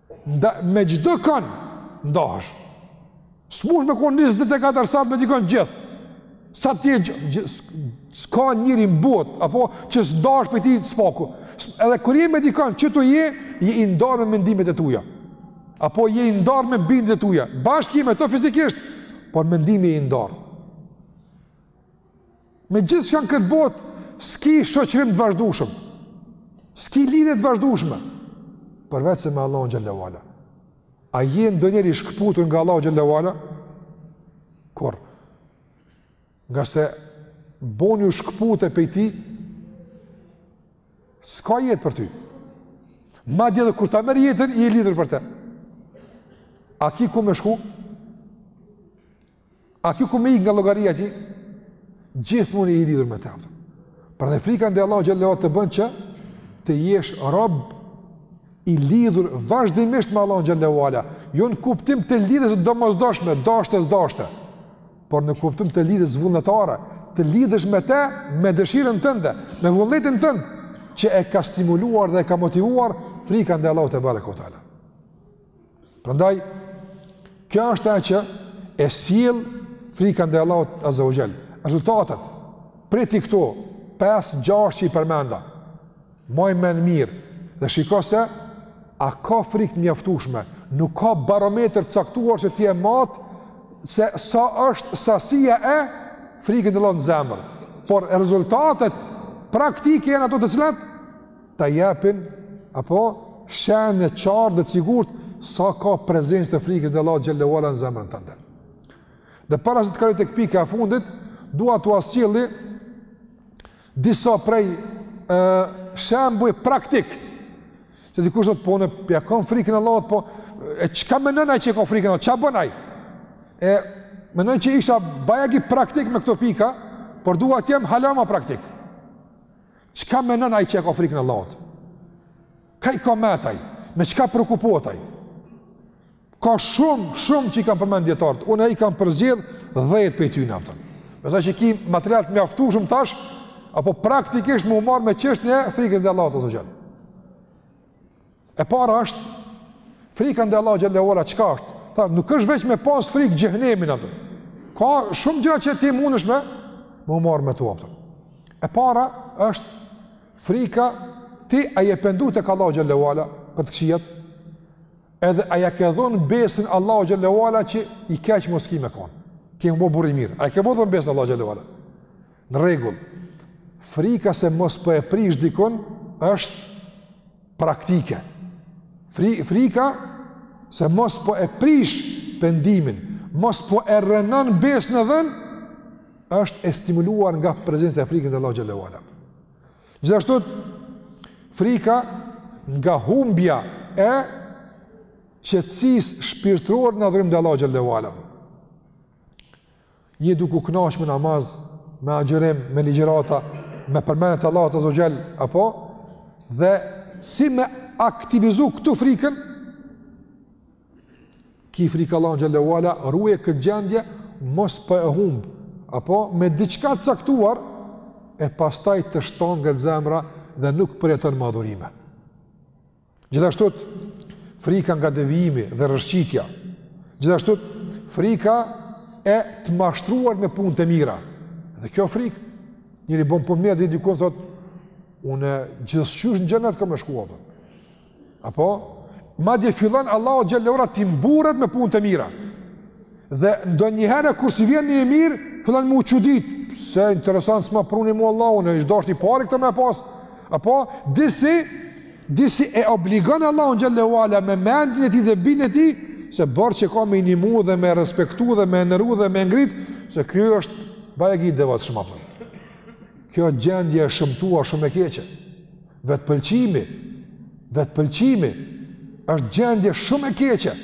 Nda, me çdo kan ndahesh. S'mund të kon 24 sat me dikon gjithë. Sa t'je, s'ka njeri në botë apo që s'ndahesh prej tij së paku. Edhe kur je me dikon që aty je, je i ndarë me mendimet e tua. Apo je i ndarë me bindjet e tua. Bashkë je me të fizikisht, por mendimisht je i ndarë. Me gjithçka në këtë botë, s'ki shoqërim të vazhdushëm, s'ki lidhje të vazhdushme, përveç se me Allahun xhele ue ala. A je ndonjëherë i shkëputur nga Allahu xhele ue ala? Kurrë. Ngase bon e u shkëpute pej tij, s'ka jetë për ty. Madje edhe kur ta merr jetën, je i lidhur për te. A ki ku me shku? A ki ku me ikë nga llogaria e tij? Gjithmonë je i lidhur me të apo. Prandaj frika ndaj Allahut xhele ue ala të bën që të jesh rob i lidhur vazhdimisht me Allahun xhele ue ala. Jo në kuptim të lidhjes domosdoshme, deshte, s'deshte. Por në kuptim të lidhjes vullnetare, të lidhesh me te, me dëshirën tënde, me vullnetin tënd, që e ka stimuluar dhe e ka motivuar frika ndaj Allahut tebareke ue teala. Prandaj kjo është ajo që e sjell frika ndaj Allahut azze ue xhel. Rezultatet prej tij këto 5-6 që i përmenda. Maji men mirë dhe shiko se a ka frikë të mjaftueshme. Nuk ka barometër të caktuar që ti e mat se sa është sasia e frikës ndaj Allahut në zemër. Por rezultatet praktike janë ato të cilat ta japin apo shenjë e qartë dhe e sigurt sa ka prezencë të frikës ndaj Allahut xhele ue ala në zemrën tande. Dhe para se të kaloj tek pika e fundit, dua t'ua sjelli disa prej e, shembuj praktik. Se dikush thotë po unë ja kam frikën e Allahut, po e çka menon ai që e ka frikën e Allahut? Çka bon ai? E mendoj që isha bajagi praktik me këto pika, por dua të jem hala ma praktik. Çka menon ai që e ka frikën e Allahut? Kah i ka mendt ai, me çka preokupohet ai? Ka shumë, shumë që i kanë përmend dijetarët, unë i kam përzgjedh dhjetë prej tyne, a kupton. Besoj që ki material të mjaftueshëm tash, apo praktikisht me u marrë me çështjen e frikës ndaj Allahut azze E para është frika ndaj Allahut xhele ue ala çka është? Tha, nuk është veç me pas frikë xhehenemin, a kupton. Ka shumë gjëra që ti mundesh me me u marr me to, a kupton. E para është frika ti a je pendu tek Allahu xhele ue ala për të këqijat? Edhe a ja ke dhon besën Allahut xhele ue ala që i keq mo s'ki me kon. Ki me u bo burrë i mirë. A ke bo, dhon besën Allahut xhele ue ala? Në rregull. Frika se mos po e prish dikon është praktike. Fri, frika se mos po e prish pendimin, mos po e rrënon besën e dhën është e stimuluar nga prezenca e frikës ndaj Allahut xhele ue ala. Gjithashtu frika nga humbja e qetësisë shpirtërore në adhurim të Allahut xhele ue ala. Je duke u kënaqur me namaz, me agjërim, me ligjërata, me përmendje të Allahut azze ue xhel, apo dhe si me aktivizu këtu frikën? Ki frikë Allahun xhele ue ala, ruaje këtë gjendje mos po e humb, apo me diçka të caktuar e pastaj të shtanget zemra dhe nuk përjeton më adhurime. Gjithashtu, frika nga devijimi dhe rrëshqitja. Gjithashtu, frika e të mashtruar me punë të mira. Dhe kjo frikë, njeri bon punë mirë dhe dikun thotë, unë gjithqysh në xhennet kam me shku be. Apo madje fillon Allahut xhele ue ala t'i mburret me punë të mira. Dhe ndonjëherë kur s'i vjen një e mirë, fillon me u çudit, se interesant s'ma pruni mua Allahu, unë ish dashtë i pari këtë me e pas. Apo disi disi e obligon Allahun xhele ue ala me mendjen e tij dhe bindjen e tij se borxh e ka me i nimu dhe me e respektu dhe me e neru dhe me e ngrit, se ky është bajagi i devotshëm, a kupton. Kjo gjendje e shëmtua shumë e keqe. Vetëpëlqimi, vetëpëlqimi është gjendje shumë e keqe.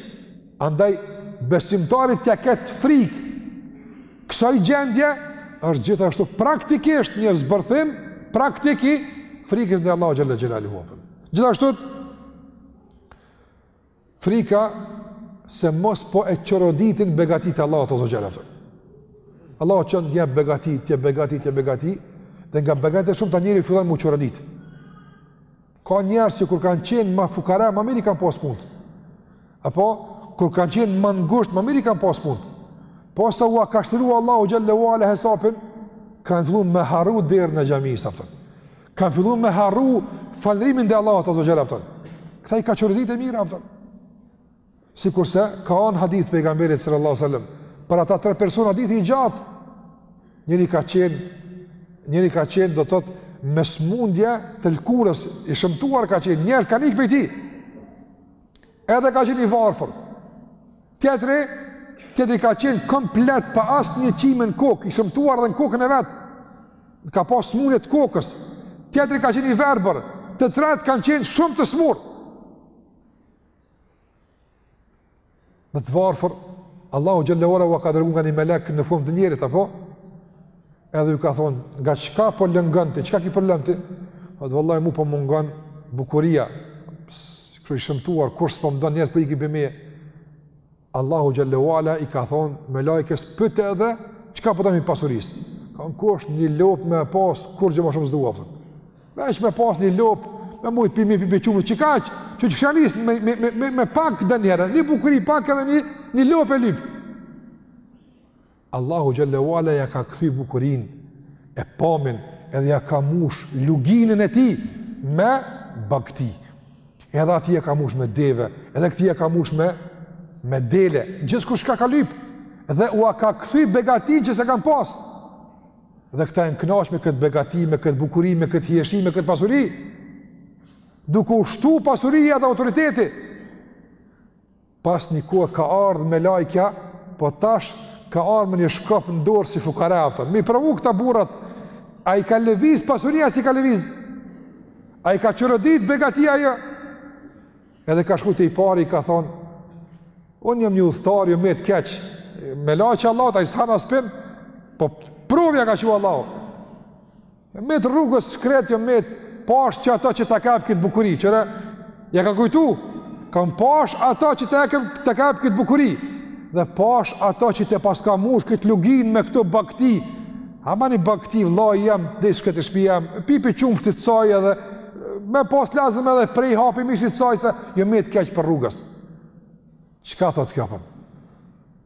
Andaj, besimtari t'ia ketë frikë kësaj gjendje, është gjithashtu praktikisht një zbërthim praktik i frikës ndaj Allahut xhel-le xhelaluhu. Gjithashtu, frika se mos po e çoroditin begatitë e Allahut azze ve xhel. Allahu qe t'jep begati, t'jep begati, t'jep begati, dhe nga begatitë e shumta njeri fillon m'u çorodit. Ka njerëz që kur kanë qenë ma fukara, ma mirë i kanë pas punët. Apo kur kanë qenë ma ngusht, ma mirë i kanë pas punët. Posa ua ka shtru Allahu xhalla uala hesapin, kanë fillu me harru derën e xhamisë, a kupton. Kanë fillu me harru falënderimin ndaj Allahut azze ve xhel, a kupton. Këta i ka çorodit e mira, a kupton? Sikurse ka n'hadith t'Pejgamberit sallallahu alajhi wasallam, për ata tre persona, hadithi i gjatë. Njëri ka qenë, njëri ka qenë do të thotë me smundje të lkurës, i shëmtuar ka qenë, njerëzt kanë ikë prej tij. Edhe ka qenë i varfër. Tjetri, tjetri ka qenë komplet pa asnjë qimë në kokë, i shëmtuar edhe në kokën e vet. Ka pas smundje të kokës. Tjetri ka qenë i verbër. Të tretë kanë qenë shumë të smurë. Edhe të varfër, Allahu xhalla uala ua ka dërgu nga një melek në formë të njerit, apo? Edhe ju ka thonë, nga çka po lëngon ti, çka ki problem ti? E vallahi mu po mungon bukuria, kshu i shëmtuar, kërkush s'po më don, njerëzt po ikin prej meje. Allahu xhalla uala i ka thon melajkes pyte edhe çka po don prej pasurisë. Ka thon qysh një lopë me pas kurgjo më shumë s'dua atë. Veç me pas një lopë, me mujt pi mi pi pi qumësht qikaq, çu çfshalis me me me me pak dënjera, një bukuri pak edhe një një lopë e lyp. Allahu xhalla uala ja ka kthy bukurinë e pamjen edhe ja ka mbush luginën e tij me bagti. Edhe atij ja ka mbush me deve, edhe këtij ja ka mbush me me dele, gjithkush çka ka lyp dhe ua ka kthy begatinë që s'e kanë pas. Dhe këta janë knaq me këtë begati, me këtë bukuri, me këtë hijeshi, me këtë pasuri. Duke u shtu pasuria dhe autoriteti, Pas një kohe ka ardh melajkja, po tash ka ardh me një shkop në dorë si fukara, a kupton. Me i provu këta burrat. A i ka lëviz pasuria, a s'i ka lëviz. A i ka çorodit begatia a jo. Edhe ka shku te i pari i ka thon Unë jam një udhëtar, jam met keq. Melajkja e Allahut, ai s'han as pin. Po provë ja ka çu Allahu. Met rrugës shkret jom met pash ata që ta ka jep këtë bukuri, qere ja ka kujtu. Kam pash ata që ta ka jep ta ka jep këtë bukuri dhe pash ata që të paska mush këtë lugin me këto bakti. Ama ni bakti vlla jam deri shkoj te shpia, pi pi qumshtit saj edhe me pas lazëm edhe prej ha pi mishit saj se jom met keq për rrugës. Çka thot kjo për? Po?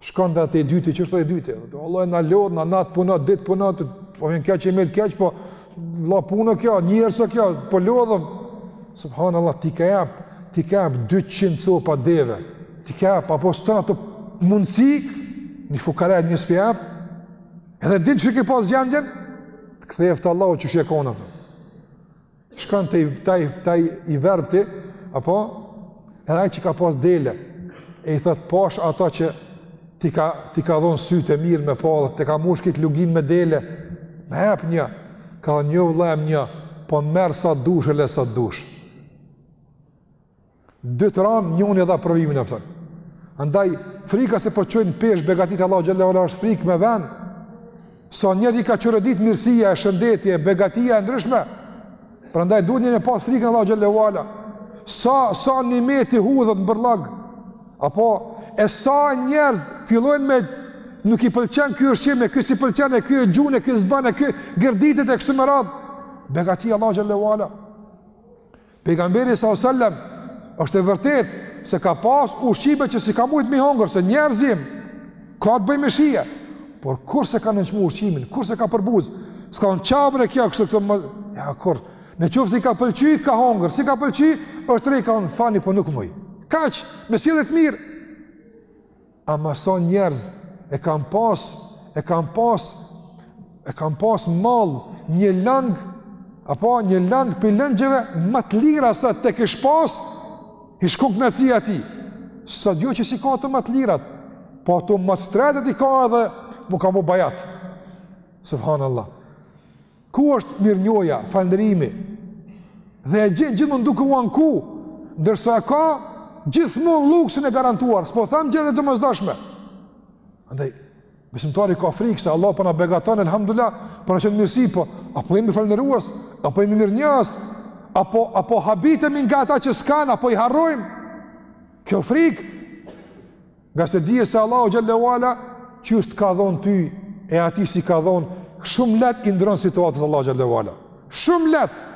Shkon dhe atë e dyti, qysh te dyti? Vallahi jam lodh, natë puna, ditë puna, po vjen keq e met keq, po lyp punë kjo, njerëz kjo, po lodhëm. Subhanallah, ti ka jepë, ti ka jepë 200 copa deve, ti ka jepë, apo gjithë ato mundësi, një fukare një s'po jep, edhe din qysh ke pas gjendjen, të ktheftë Allahu qysh je kon atë. shkon te aj te aj i verbti apo edhe ai që ka pas dele e i thot pash ata që t'i ka t'i ka dhon sytë e mirë me pa dhe të ka mush ket lugin me dele me ep një ka thon jo vlla një po merr sa dush e le sa dush Dy të ranë, njoni edhe provimin e pshton. Andaj, frika se po çojnë pesh begatitë e Allahut xhele ue ala është frikë me ven, sa njerëz i ka gërdit mirësia, e shëndetje, e begatia e ndryshme, prandaj duhet njeri me pas frikën Allahut xhele ue ala, sa, sa nimeti hudhet në bërllog, apo e sa njerëz fillojnë me nuk i pëlqen ky ushqim, ky s'i pëlqen, ky e gjun, ky s'bën, ky gërditet e kështu me radhë. Begatia e Allahut xhele ue ala. Pejgamberi sallallahu alajhi wasallam është e vërtet se ka pas ushqime që s'i ka mujt me hongër, se njerëzim, ka të bëjë me shije, por kurrë s'e ka nënçmu ushqimin, kurrë s'e ka përbuz, s'ka thon ça vre kjo kështu kto, jo kurrë, në qoftë se i ka pëlqy, ka hongër, s'i ka pëlqy, është rre kanë thon hani, po nuk muj, kaq, me sjellje të mirë, Ama sa njerëz e kanë pas, e kanë pas, e kanë pas mall një lang apo një lang pi lëngjeve ma të lira sa të kish pas i shkon kënaqësia e tij. Sot jo që s'i ka ato ma të lirat, po ato ma të shtrejtat i ka edhe mu kanë bo bajat. Subhanallah. Ku është mirënjohja, falënderimi? Dhe e gjen gjithmonë duke u anku, ndërsa e ka gjithmonë lluksin e garantuar, s'po them gjëra të domosdoshme. Andaj besimtari ka frikë se Allah po na begaton elhamdullah, po na jep mirësi, po apo jemi falënderues, apo jemi mirënjohës, apo apo habitemi nga ata që s'kan apo i harrojmë. Kjo frikë Ngase dije se Allahu xhelle ve ala qysh t'ka dhon ty e atij s'i ka dhon, shumë lehtë i ndron situatat Allahu xhelle ve ala. Shumë lehtë.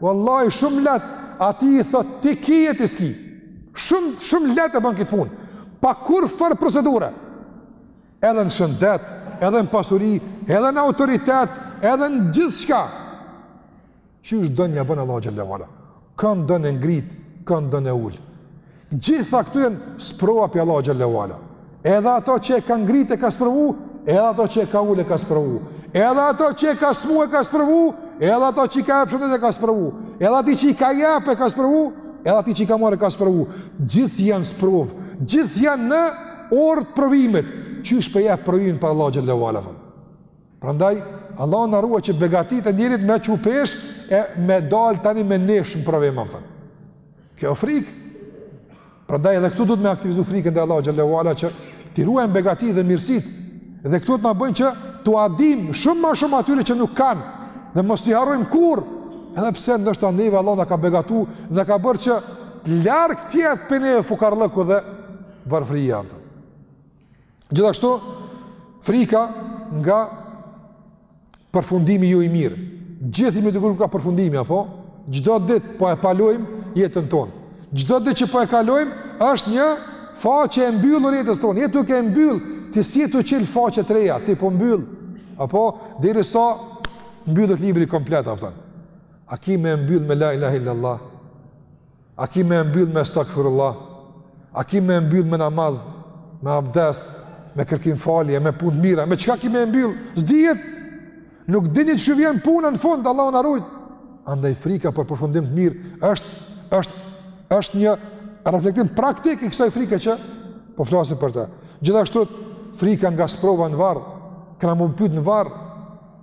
Wallahi shumë lehtë atij i thot ti ki e ti s'ki. Shumë shumë lehtë e bën këtë punë. Pa kurrfarë procedure. Edhe në shëndet, edhe në pasuri, edhe në autoritet, edhe në gjithçka. Qysh don ja bën Allahu xhelle ve ala. Kan don e ngrit, kan don e ul. Gjitha këto janë sprova pej Allahut xhelle ve ala. Edhe ato që e ka ngrit e ka sprovu, edhe ato që e ka ul e ka sprovu. Edhe ato që e ka smu e ka sprovu, edhe ato që i ka jep shëndet e ka sprovu. Edhe atij që i ka jep e ka sprovu, edhe atij që i ka marrë e ka sprovu. Gjithë janë sprovë, gjithë janë në orë të provimit. Qysh pe jep provimin para Allahut xhelle ve ala. Prandaj Allahu na ruaj që begatitë e njerit me çu peshë e me dal tani me nesh në provim, apton. Kjo është frikë. Prandaj edhe këtu duhet me u aktivizu frika ndaj Allahut xhelle ve ala që t'i ruajmë begatitë dhe mirësitë. Dhe këto të na bëjnë që t'ua dimë shumë ma shumë atyre që nuk kanë dhe mos t'i harrojmë kurrë. Edhe pse ndoshta neve Allahu na ka begatu dhe na ka bërë që larg të jetë pej neve fukarllëku dhe varfëria, apton. Gjithashtu, frika nga përfundimi jo i mirë. Gjithë jemi dikur ka përfundimi, apo? Çdo ditë po e palojmë jetën tonë. Çdo ditë që po e kalojmë, është një faqe e mbyllur e jetës tonë. Je duke e mbyllë, ti s'je tu çil faqe të reja, ti po mbyllë. Apo, derisa mbyllet libri komplet, apton? A ki me e mbyllë me la ilahe illallah? A ki me e mbyll me estagfirullah? A ki me e mbyll me namaz, me abdes, me kërkim falje, me punë të mira, me çka ki me e mbyll? S'dihet! Nuk din si vjen puna në fund, Allahu na rujt. Andaj frika për përfundim të mirë, është, është, është një reflektim praktik i kësaj frike që po flasim për të. Gjithashtu, frika nga sprova në varr, kena me u pyt në varr,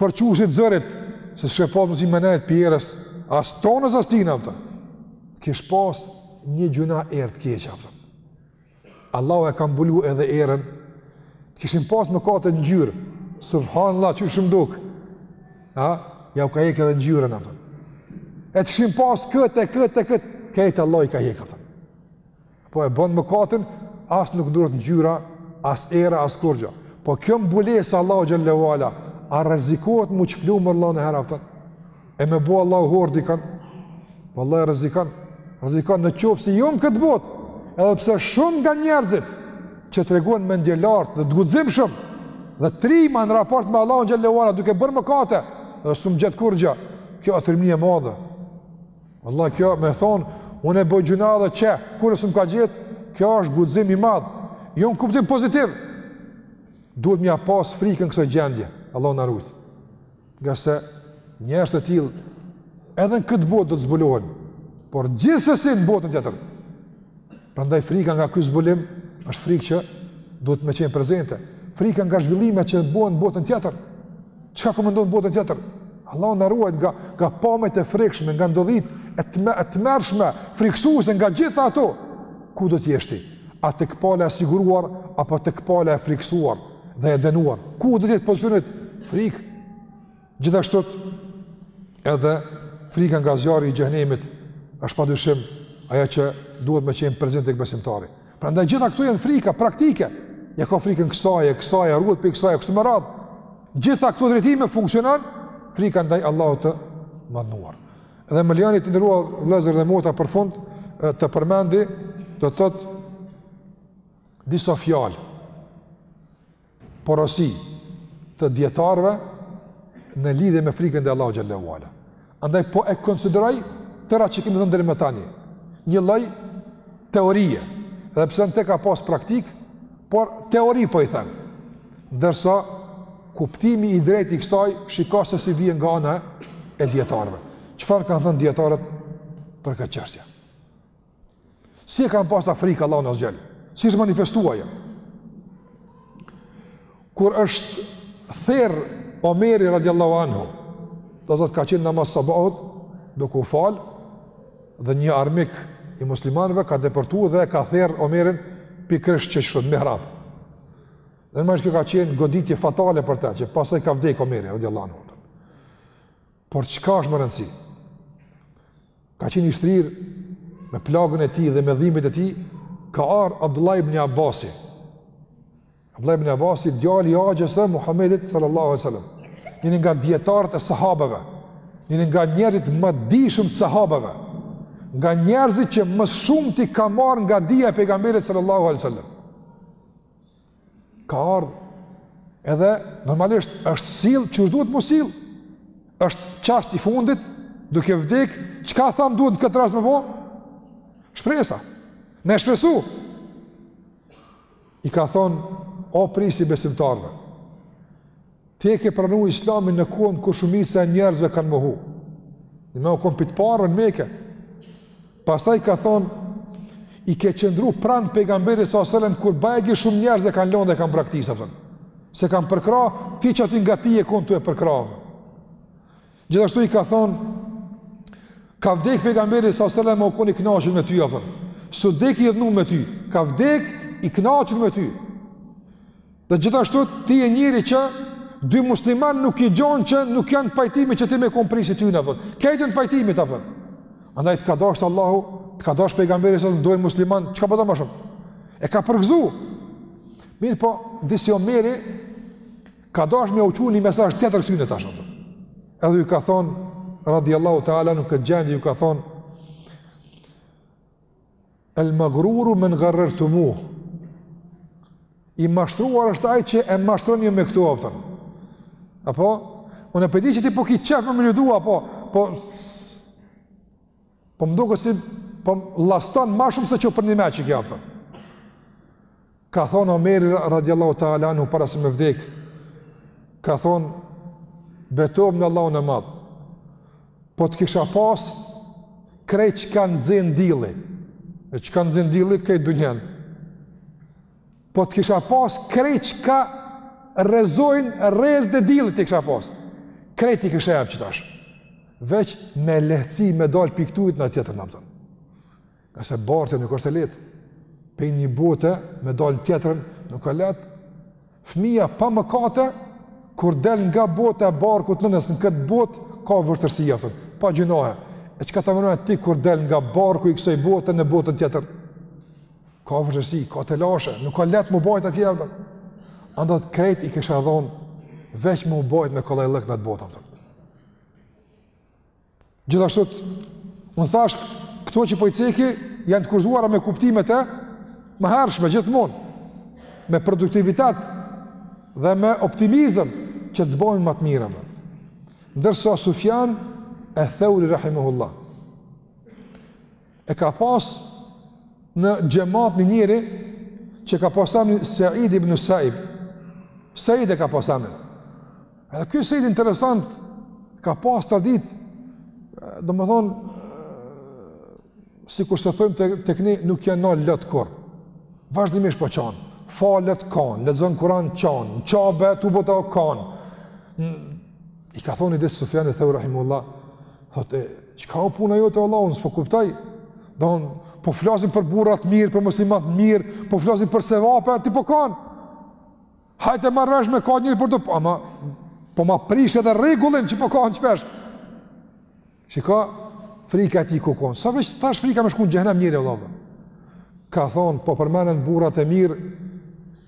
për çusit zërit, se s'kishe pas mundësi me nejtë pej erës, as tonës as tina, apton. T'kish pas një gjynah erë të keqe, apton. Allahu e ka mbulu edhe erën, t'kishin pas mëkatet ngjyrë, subhanallah, qysh me u dukë, a, ja u ka hekë edhe ngjyrën, apton. E të kishin pas këtë, këtë, këtë, këtë, këtë Allah i ka jekë, pëtën. Po e bën mëkatin, as nuk ndrrohet ngjyra, as era, as kurgja. Po kjo mbulesë e Allahut xhelle ve ala, a rrezikohet m'u çplu mor Allahu najherë, apton? E me bo Allahu hor dikan. Po valla rrezikon, rrezikon në qoftë se jo në këtë botë. Edhe pse shumë nga njerëzit që tregohen mendjelartë dhe të guximshëm dhe trima në raport me Allahun xhelle ve ala duke bërë mëkate, dhe s'um gjet kurgja. Kjo është trimni e madhe. Allah kjo me thonë, unë e boj gjynah edhe qe, kurrgjë s'um ka gjetë, kjo është guxim i madh, jo në kuptim pozitiv, duhet me ia pas frikën kësaj gjendje, Allah na ruajt, ngase njerëz të tillë, edhe në këtë botë do të zbulohen, por gjithsesi në botën tjetër, prandaj frika nga ky zbulim, është frikë që duhet me qenë prezente, frika nga zhvillimet që bëhen në botën të jetër, Çka po e mendon botën tjetër? Allahu na ruajt nga nga pamjet e frikshme, nga ndodhitë e të tmerrshme, frikësuese nga gjitha ato. Ku do të jesh ti? A tek pala e siguruar, apo tek pala e frikësuar dhe e dënuar? Ku do të jetë pozicioni yt? Frikë. Gjithashtu edhe frika nga zjarri i xhehnemit është pa dyshim ajo që duhet me qenë prezente tek besimtari. Prandaj gjitha këto janë frika praktike. Ia ka frikën kësaj, e kësaj, e ruhet prej kësaj, e kështu me radhë. Gjitha këto drejtime funksionon, frika ndaj Allahut të madhëruar. Dhe më lejoni të nderuar vëllezër dhe motra për fund të përmendi, do të thotë disa fjalë. porosi të dijetarëve në lidhje me frikën ndaj Allahut xhel-le ue ala. Andaj po e konsideroj tëra që kemi thënë deri më tani. Një lloj teorie, edhe pse në te ka pas praktik, por teori po i them. Ndërsa, kuptimi i drejtë i kësaj, shika se si vjen nga ana e dijetarëve. Çfarë kanë thënë dijetarët për këtë çështje? Si e kanë pas ata frikë Allahun azze ue xhel? Si është manifestu ajo? Kur është therr Omeri radiallahu anhu, do të thotë ka qenë namazi i sabahut, duke u falë, dhe një armik i muslimanëve ka depërtu dhe e ka therr Omerin pikërisht aty në mihrab. Dhe normalisht kjo ka qenë goditje fatale për të, që pastaj ka vdekë Omeri, radiallahu anhu. Por çka është me rëndësi? Ka qenë i shtrirë me plagën e tij dhe me dhimbjet e tij, ka ardh Abdullah ibn Abbasi. Abdullah ibn Abbasi djali i axhës së Muhamedit sallallahu alaihi wasallam. Njëri nga dijetarët e sahabeve, njëri nga njerëzit më të dijshëm të sahabeve, nga njerëzit që më shumti ka marrë nga dija e pejgamberit sallallahu alaihi wasallam. Ka ardhë, edhe normalisht është sjellë qysh duhet me u sjellë. është çasti i fundit, duke vdek, çka thamë duhet në këtë rast me bo? Shpresa, me shpresu. I ka thonë, o prijës i besimtarëve, Ti e ke pranu islamin në kohën kur shumica e njerëzve kanë mohu. Në momentet e para në Mekë. Pastaj ka thonë, i ke qëndru pranë pejgamberit salallahu alejhi ve selem, kur bajagi shumë njerëz e kanë lonë dhe e kanë braktis. Kupton. S'e kanë përkrah, ti qaty ngat tij je kon tu e përkrah. Gjithashtu i ka thonë, ka vdek pejgamberi sa sëllem u kon i knaqun me ty, a kupton. S'u vdek i idhnu me ty, ka vdek i knaqun me ty. Dhe gjithashtu ti je njeri që dy musliman nuk i gjon që nuk janë pajtimit që ti me kon prisi tyne, a kupton. Krejt janë pajtimit, a kupton. Andaj të ka dashtë Allahu, të ka dashtë pejgamberi sa, të dojnë muslimant, çka po do ma shumë? E ka përgzu. Mirëpo, disi Omeri, Ka dash me u çu një mesazh tjetër ktyne tash. Edhe ju ka thonë, radiallahu ta'ala anhu, n'këtë gjendje ju ka thonë, El magruru men garrertumu, i mashtruar është ai që e mashtroni ju me këto, a kupton. Apo? Unë po e di që ti po ki qef me më lëvdu, apo? Po, Po më doket si, po më llaston ma shumë se ç'o përnjime çështja, a kupton. Ka thonë Omeri radiallahu ta'ala anhu para se me vdek, ka thonë, betohem në Allahun e madh, po të kisha pas, krej çka nxen dilli, e çka nxen dilli, krej dunjanë. Po të kisha pas krejt çka rrezojnë rrezet e diellit t'i kisha pas. Krejt i kisha jep qetash. Veç me lehtësi me dalë pi ktuhit në atë tjetër, a kupton. Ngase bartja nuk është e lehtë. Pej një bote me dalë n'tjetrën nuk o lehtë. Fëmija pa mëkate, kur del nga bota e barkut nënës në këtë botë, ka vështërsi, a kupton. Pa gjynahe. E çka po menon ti kur del nga barku i kësoj bote në botën tjetër? Ka vështërsi, ka telashe, nuk o lehtë m'u bajt atje, dhe. Andaj krejt i kisha dhonë, veç m'u bajt me kollajllëk në atë botë, a kupton. Gjithashtu, unë thash, këto që po i ceki, janë të kufizuara me kuptimet e mëhershme, gjithmonë, me produktivitet dhe me optimizëm që të bëjmë ma të mirën. Ndërsa Sufjan eth-Theuri rahimehullah, E ka pas në xhamat një njeri që e ka pas emrin Said ibn Saib. Said e ka pas emrin. Edhe ky Said interesant ka pas traditë. Domethën sikurse thojmë te, tek ne, nuk iu nal loti kurrë. Vazhdimisht po qan, falet kan, lexon Kuran qan, në Qabe tu bo tavaf kan. I ka thonë ni ditë Sufjan eth-Theuri rahimehullah, Thotë, çka o puna jote Allah, unë s'po kuptoj. Don, po flasim për burrat e mirë, për muslimanët e mirë, po flasim për sevape, ti po kan. Hajde e marr vesh me kajt njeri, a kupton, ama po ma prish edhe rregullin që po kan shpesh. Shiko, frika e tij ku u kon. S'o veç tash frika me shku n'xhenem njeri Allah. Ka thon, po përmenden burrat e mirë,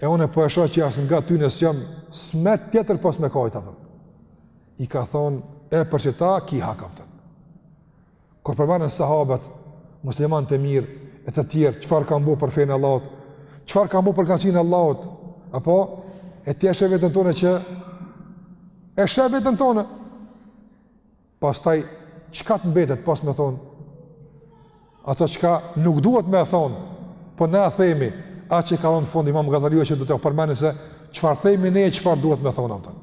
e unë po e shoh që as ngat tyne s'jam, s'met tjetër pos me kajt, a kupton. i ka thonë, e për qeta ki hak, a kupton. Kur përmenen sahabët, muslimanët e mirë, e të tjerë, çfarë kanë bo për fenë e Allahut, çfarë kanë bo për kënaqsinë e Allahut, apo, e ti e sheh veten tonde që, e sheh veten tonde, pastaj, çka të mbetet, pos me thonë, ato çka nuk duhet me thonë, po na e themi, a që e ka thonë n'fund, imam Gazaliu që do ta përmendim se çfarë themi ne, çfarë duhet me thonë, a kupton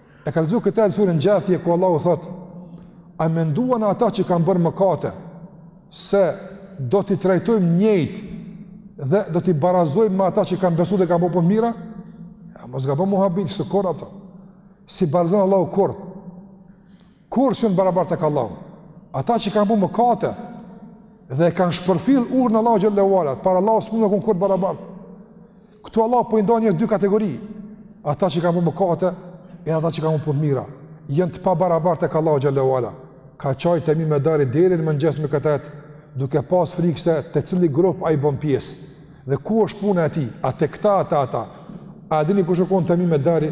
E ka lexu këtë ajet, suren Xhathije ku Allahu thot: "A menduan ata që kanë bërë mëkate se do t'i trajtojmë njëjt dhe do t'i barazojmë me ata që kanë besu dhe kanë bërë punë t'mira?" Ja, mos gabo m'u habit se kurrë, a kupton. S'i barazon Allahu kurrë Kurrë s'janë barabartë tek Allahu. Ata që kanë bo mëkate dhe kanë shpërfill urdhnin e Allahut xhele ve ala, para Allahut s'mun me kenë kurrë barabartë. Këtu Allahu po i ndan në dy kategori, ata që kanë bo mëkate e ata që kanë bo punë t'mira. Janë të pabarabartë tek Allahu xhele ve ala. Ka qajt Temim ed-Dari deri në mëngjes me këtë ajet, duke pas frikë se te cili grup ai bën pjesë. Dhe ku është puna e tij, a te këta, a te ata. A e dini kush u kon Temim ed-Dari,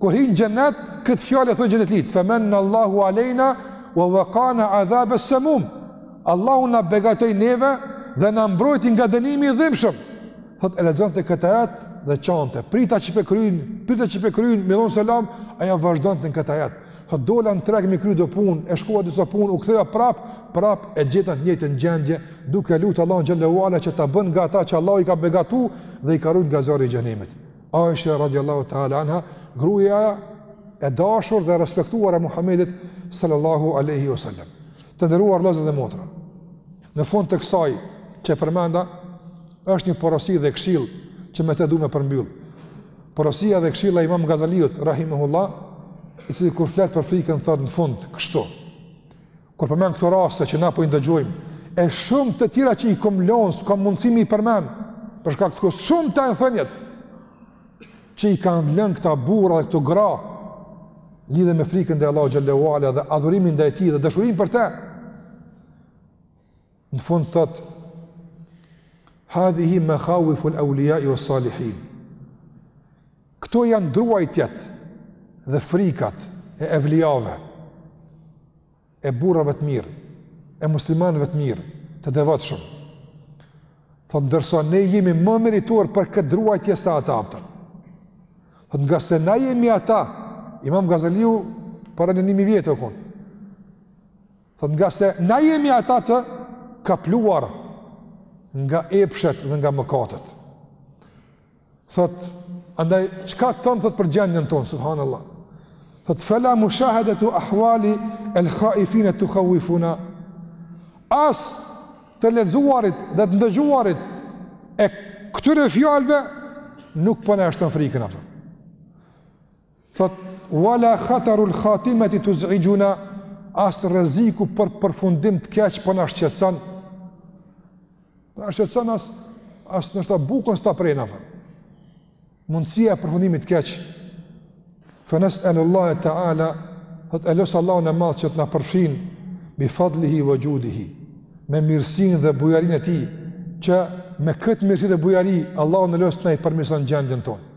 Kur hijnë n'xhennet, këtë fjalë e thonë xhennetlitë, femenne Allahu alejna, wa wekana adhabes-semum. Allahu na begatoi neve dhe na mbrojti nga dënimi i dhimshëm. Thotë e lexonte këtë ajet dhe qante, prita që po e kryn, prita që po e kryn, me dhonë selam, ajo vazhdonte në këtë ajet. Thotë dola në treg me kry do punë, e shkova disa punë, u ktheva prap, prap e gjeta n'të njëjtën gjendje, duke lut Allahun xhele ve ala që ta bën nga ata që Allahu i ka begatu dhe i ka rujt nga zjarri i xhehnemit. Aisha radiallahu ta'ala anha, gruja e dashur dhe e respektuar e Muhammedit sallallahu aleyhi wa sallam. Të nderuar vllazën dhe motra. Në fund të kësaj që e përmenda, është një porosi dhe kshillë që me të du me përmbyll. Porosia dhe kshilla e imam Gazaliut, rahimahullah, i cili kur flet për frikën, thotë në fund, kështu. Kur përmend këto raste që na po i ndëgjojmë, e shumë të tjera që i kom lënë, s'kam mundësi mi përmend, për shkak të kohës, shumë janë thëniet, që i kanë lënë këta burra dhe këto gra, lidhje me frikën ndaj Allahut xhele ve ala dhe adhurimin ndaj tij dhe dashurinë për te. Në fund thotë Hadhihi mekhawiful awliya wa salihin. Kto janë druajtjet dhe frikat e evlijave e burrave të mirë, e muslimanëve të mirë, të devotshëm. Thotë ndërsa ne jemi më meritorë për këtë druajtje se ata, a kupton. Thotë ngase na jemi ata, Imam Gazaliu para ne 1000 vjet u kon. Thot nga se na jemi ata të kapluar nga epshet dhe nga mëkatet. Thot, andaj, qka thon thot për gjendjen tonë, subhanallah. Thot, fela mu shahedet u ahwali el kha i fine të kha u i funa. As të lexuarit dhe të ndëgjuarit e këtyre fjalve nuk po na shton frikën, aptën. Thotë, Wala khatar al-khatimati tuz'ijuna, as rreziku për përfundim të keq s'po na shqetëson. Po na shqetëson as as hiç ta bukën s'ta prejnë fare. Mundësia e përfundimit të keq. Fa nas'alu Allaha Teala, thot e lus Allahun e madh që të na përfshin, bi fadlihi ve gjudihi, me mirësin dhe bujarin e tij, që me këtë mirësi dhe bujari, Allahun e lus të na e përmirson gjendjen tonë.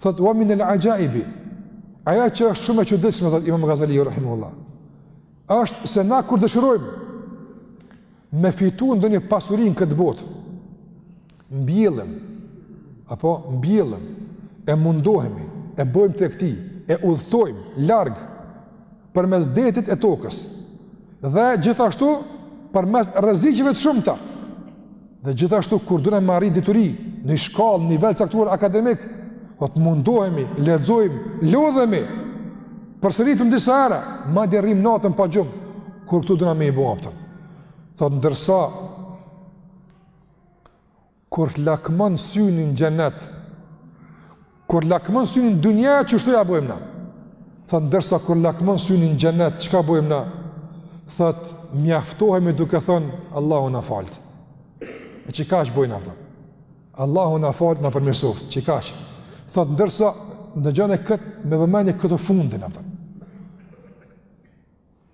Thot wa min al-ajaibi. Ajo që është shumë e çuditshme thot Imam Ghazali rahimullah. Është se na kur dëshirojmë me fitu ndonjë pasuri në këtë botë, mbjellëm apo mbjellëm e mundohemi e bojmë tregti, e udhtojmë larg përmes detit e tokës dhe gjithashtu përmes rreziqeve të shumta. Dhe gjithashtu kur dona me arrit dituri në shkallë, nivel caktuar akademik, do të mundohemi, lexojmë, lodhemi. Përsëritum disa herë, madje rrim natën pa gjumë kur këto dona me i bo aptën. Thot ndërsa Kur lakmon syni në xhenet, kur lakmon syni në dynja qështu ja bëjmë na. Thot ndërsa kur lakmon syni në xhenet, çka bëjmë na? Thot mjaftohemi duke thon Allahu na falt. E qikaq bojna aptën? Allahu na falt na përmirësoft. Qikaq. Thot ndërsa ndëgjone kët me vëmendje këtë fundin aptën.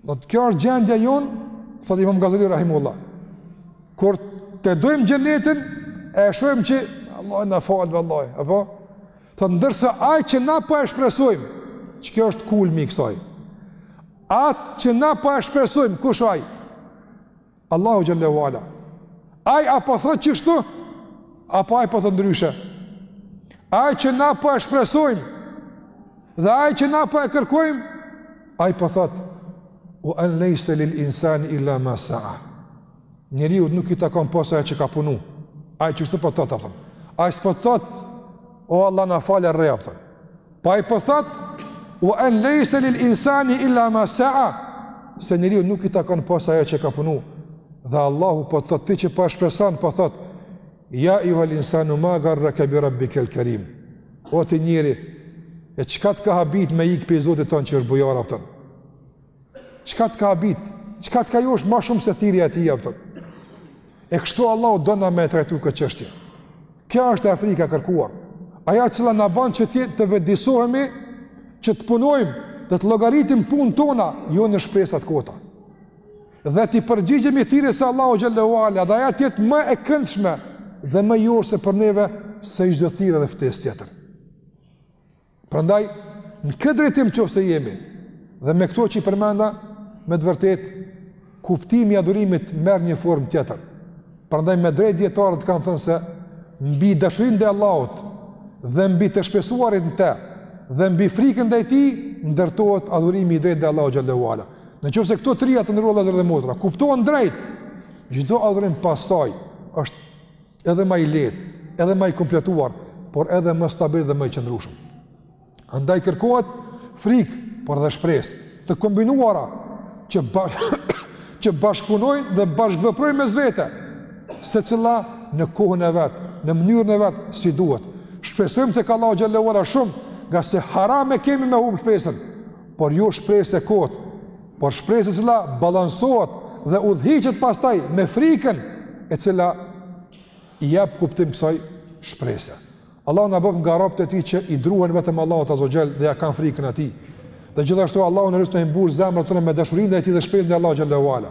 Thot kjo është gjendja jonë, thotë Imam Gazali Rahimullah. Kur e dojmë xhenetin, e shojmë që Allahu na fal, vallahi, apo? Thot ndërsa aj që na po e shpresojmë, që kjo është kulmi i kësaj. Atë që na po e shpresojmë, kush aj? Allahu xhella ua ala. Ai a po thotë qështu, apo ai po thotë ndryshe. Ai që na po e shpresojmë dhe ai që na po e kërkojmë, ai po thotë u an laysa lil insani illa ma sa'a. Njeriut nuk i takon pos ajo që ka punu. Ai qështu po thotë aptën. Ai s'po thotë o Allah na fal e rri aptën. Po ai po thot: "Wa an laysa lil insani illa ma sa'a", se njeriut nuk i takon pos ajo që ka punu. Dhe Allahu po thot ti që po e shpreson, po thot: "Ya ayyuhal insanu ma gharraka bi rabbikal karim". O ti njeri, e çka të ka habijt me ik pe Zotit tond që është bujar aptën? Çka të ka habit? Çka të ka josh ma shumë se thirrja e tij a po? E kështu Allahu don me e trajtu këtë çështje. Kjo është ajo frika e kërkuar. Ajo e cila na ban që të vetëdijesohemi, që të punojmë, dhe të llogaritim punët tona, jo në shpresat kota. Dhe t'i përgjigjemi thirrjes së Allahut xhelle ue ala, dhe ajo të jetë më e këndshme, dhe më joshëse për neve, se çdo thirrje dhe ftesë tjetër. Prandaj në këtë drejtim në qoftë se jemi dhe me këto që i përmenda me të vërtetë kuptimi i adhurimit merr një formë tjetër. Prandaj me të drejtë dijetarët kanë thënë se mbi dashurinë ndaj Allahut dhe mbi të shpresuarit në të dhe mbi frikën ndaj tij ndërtohet adhurimi i drejtë ndaj Allahut xhelle ue ala. Në qoftë se këto tria të nderuar vëllezër dhe motra, kuptohen drejt çdo adhurim pastaj është edhe ma i lehtë, edhe ma i kompletuar, por edhe më stabil dhe më i qëndrueshëm. Andaj kërkohet frikë, por edhe shpresë, të kombinuara që bash, që bashkëpunojnë dhe bashkëveprojnë mes vete, secila në kohën e vet, në mënyrën e vet si duhet. Shpresojmë tek Allahu xhelle ue ala shumë, ngase haram e kemi me humb shpresën, por jo shpresë e kotë, por shpresë e cila balansohet dhe udhëhiqet pastaj me frikën e cila i jep kuptim kësaj shprese. Allahu na bëftë nga robët e tij që i druhen vetëm Allahut azze ue xhel dhe ia kanë frikën atij. Dhe gjithashtu Allahu na rrit na i mbush zemrat tona me dashurinë ndaj tij dhe shpresën ndaj Allahut xhelle ue ala.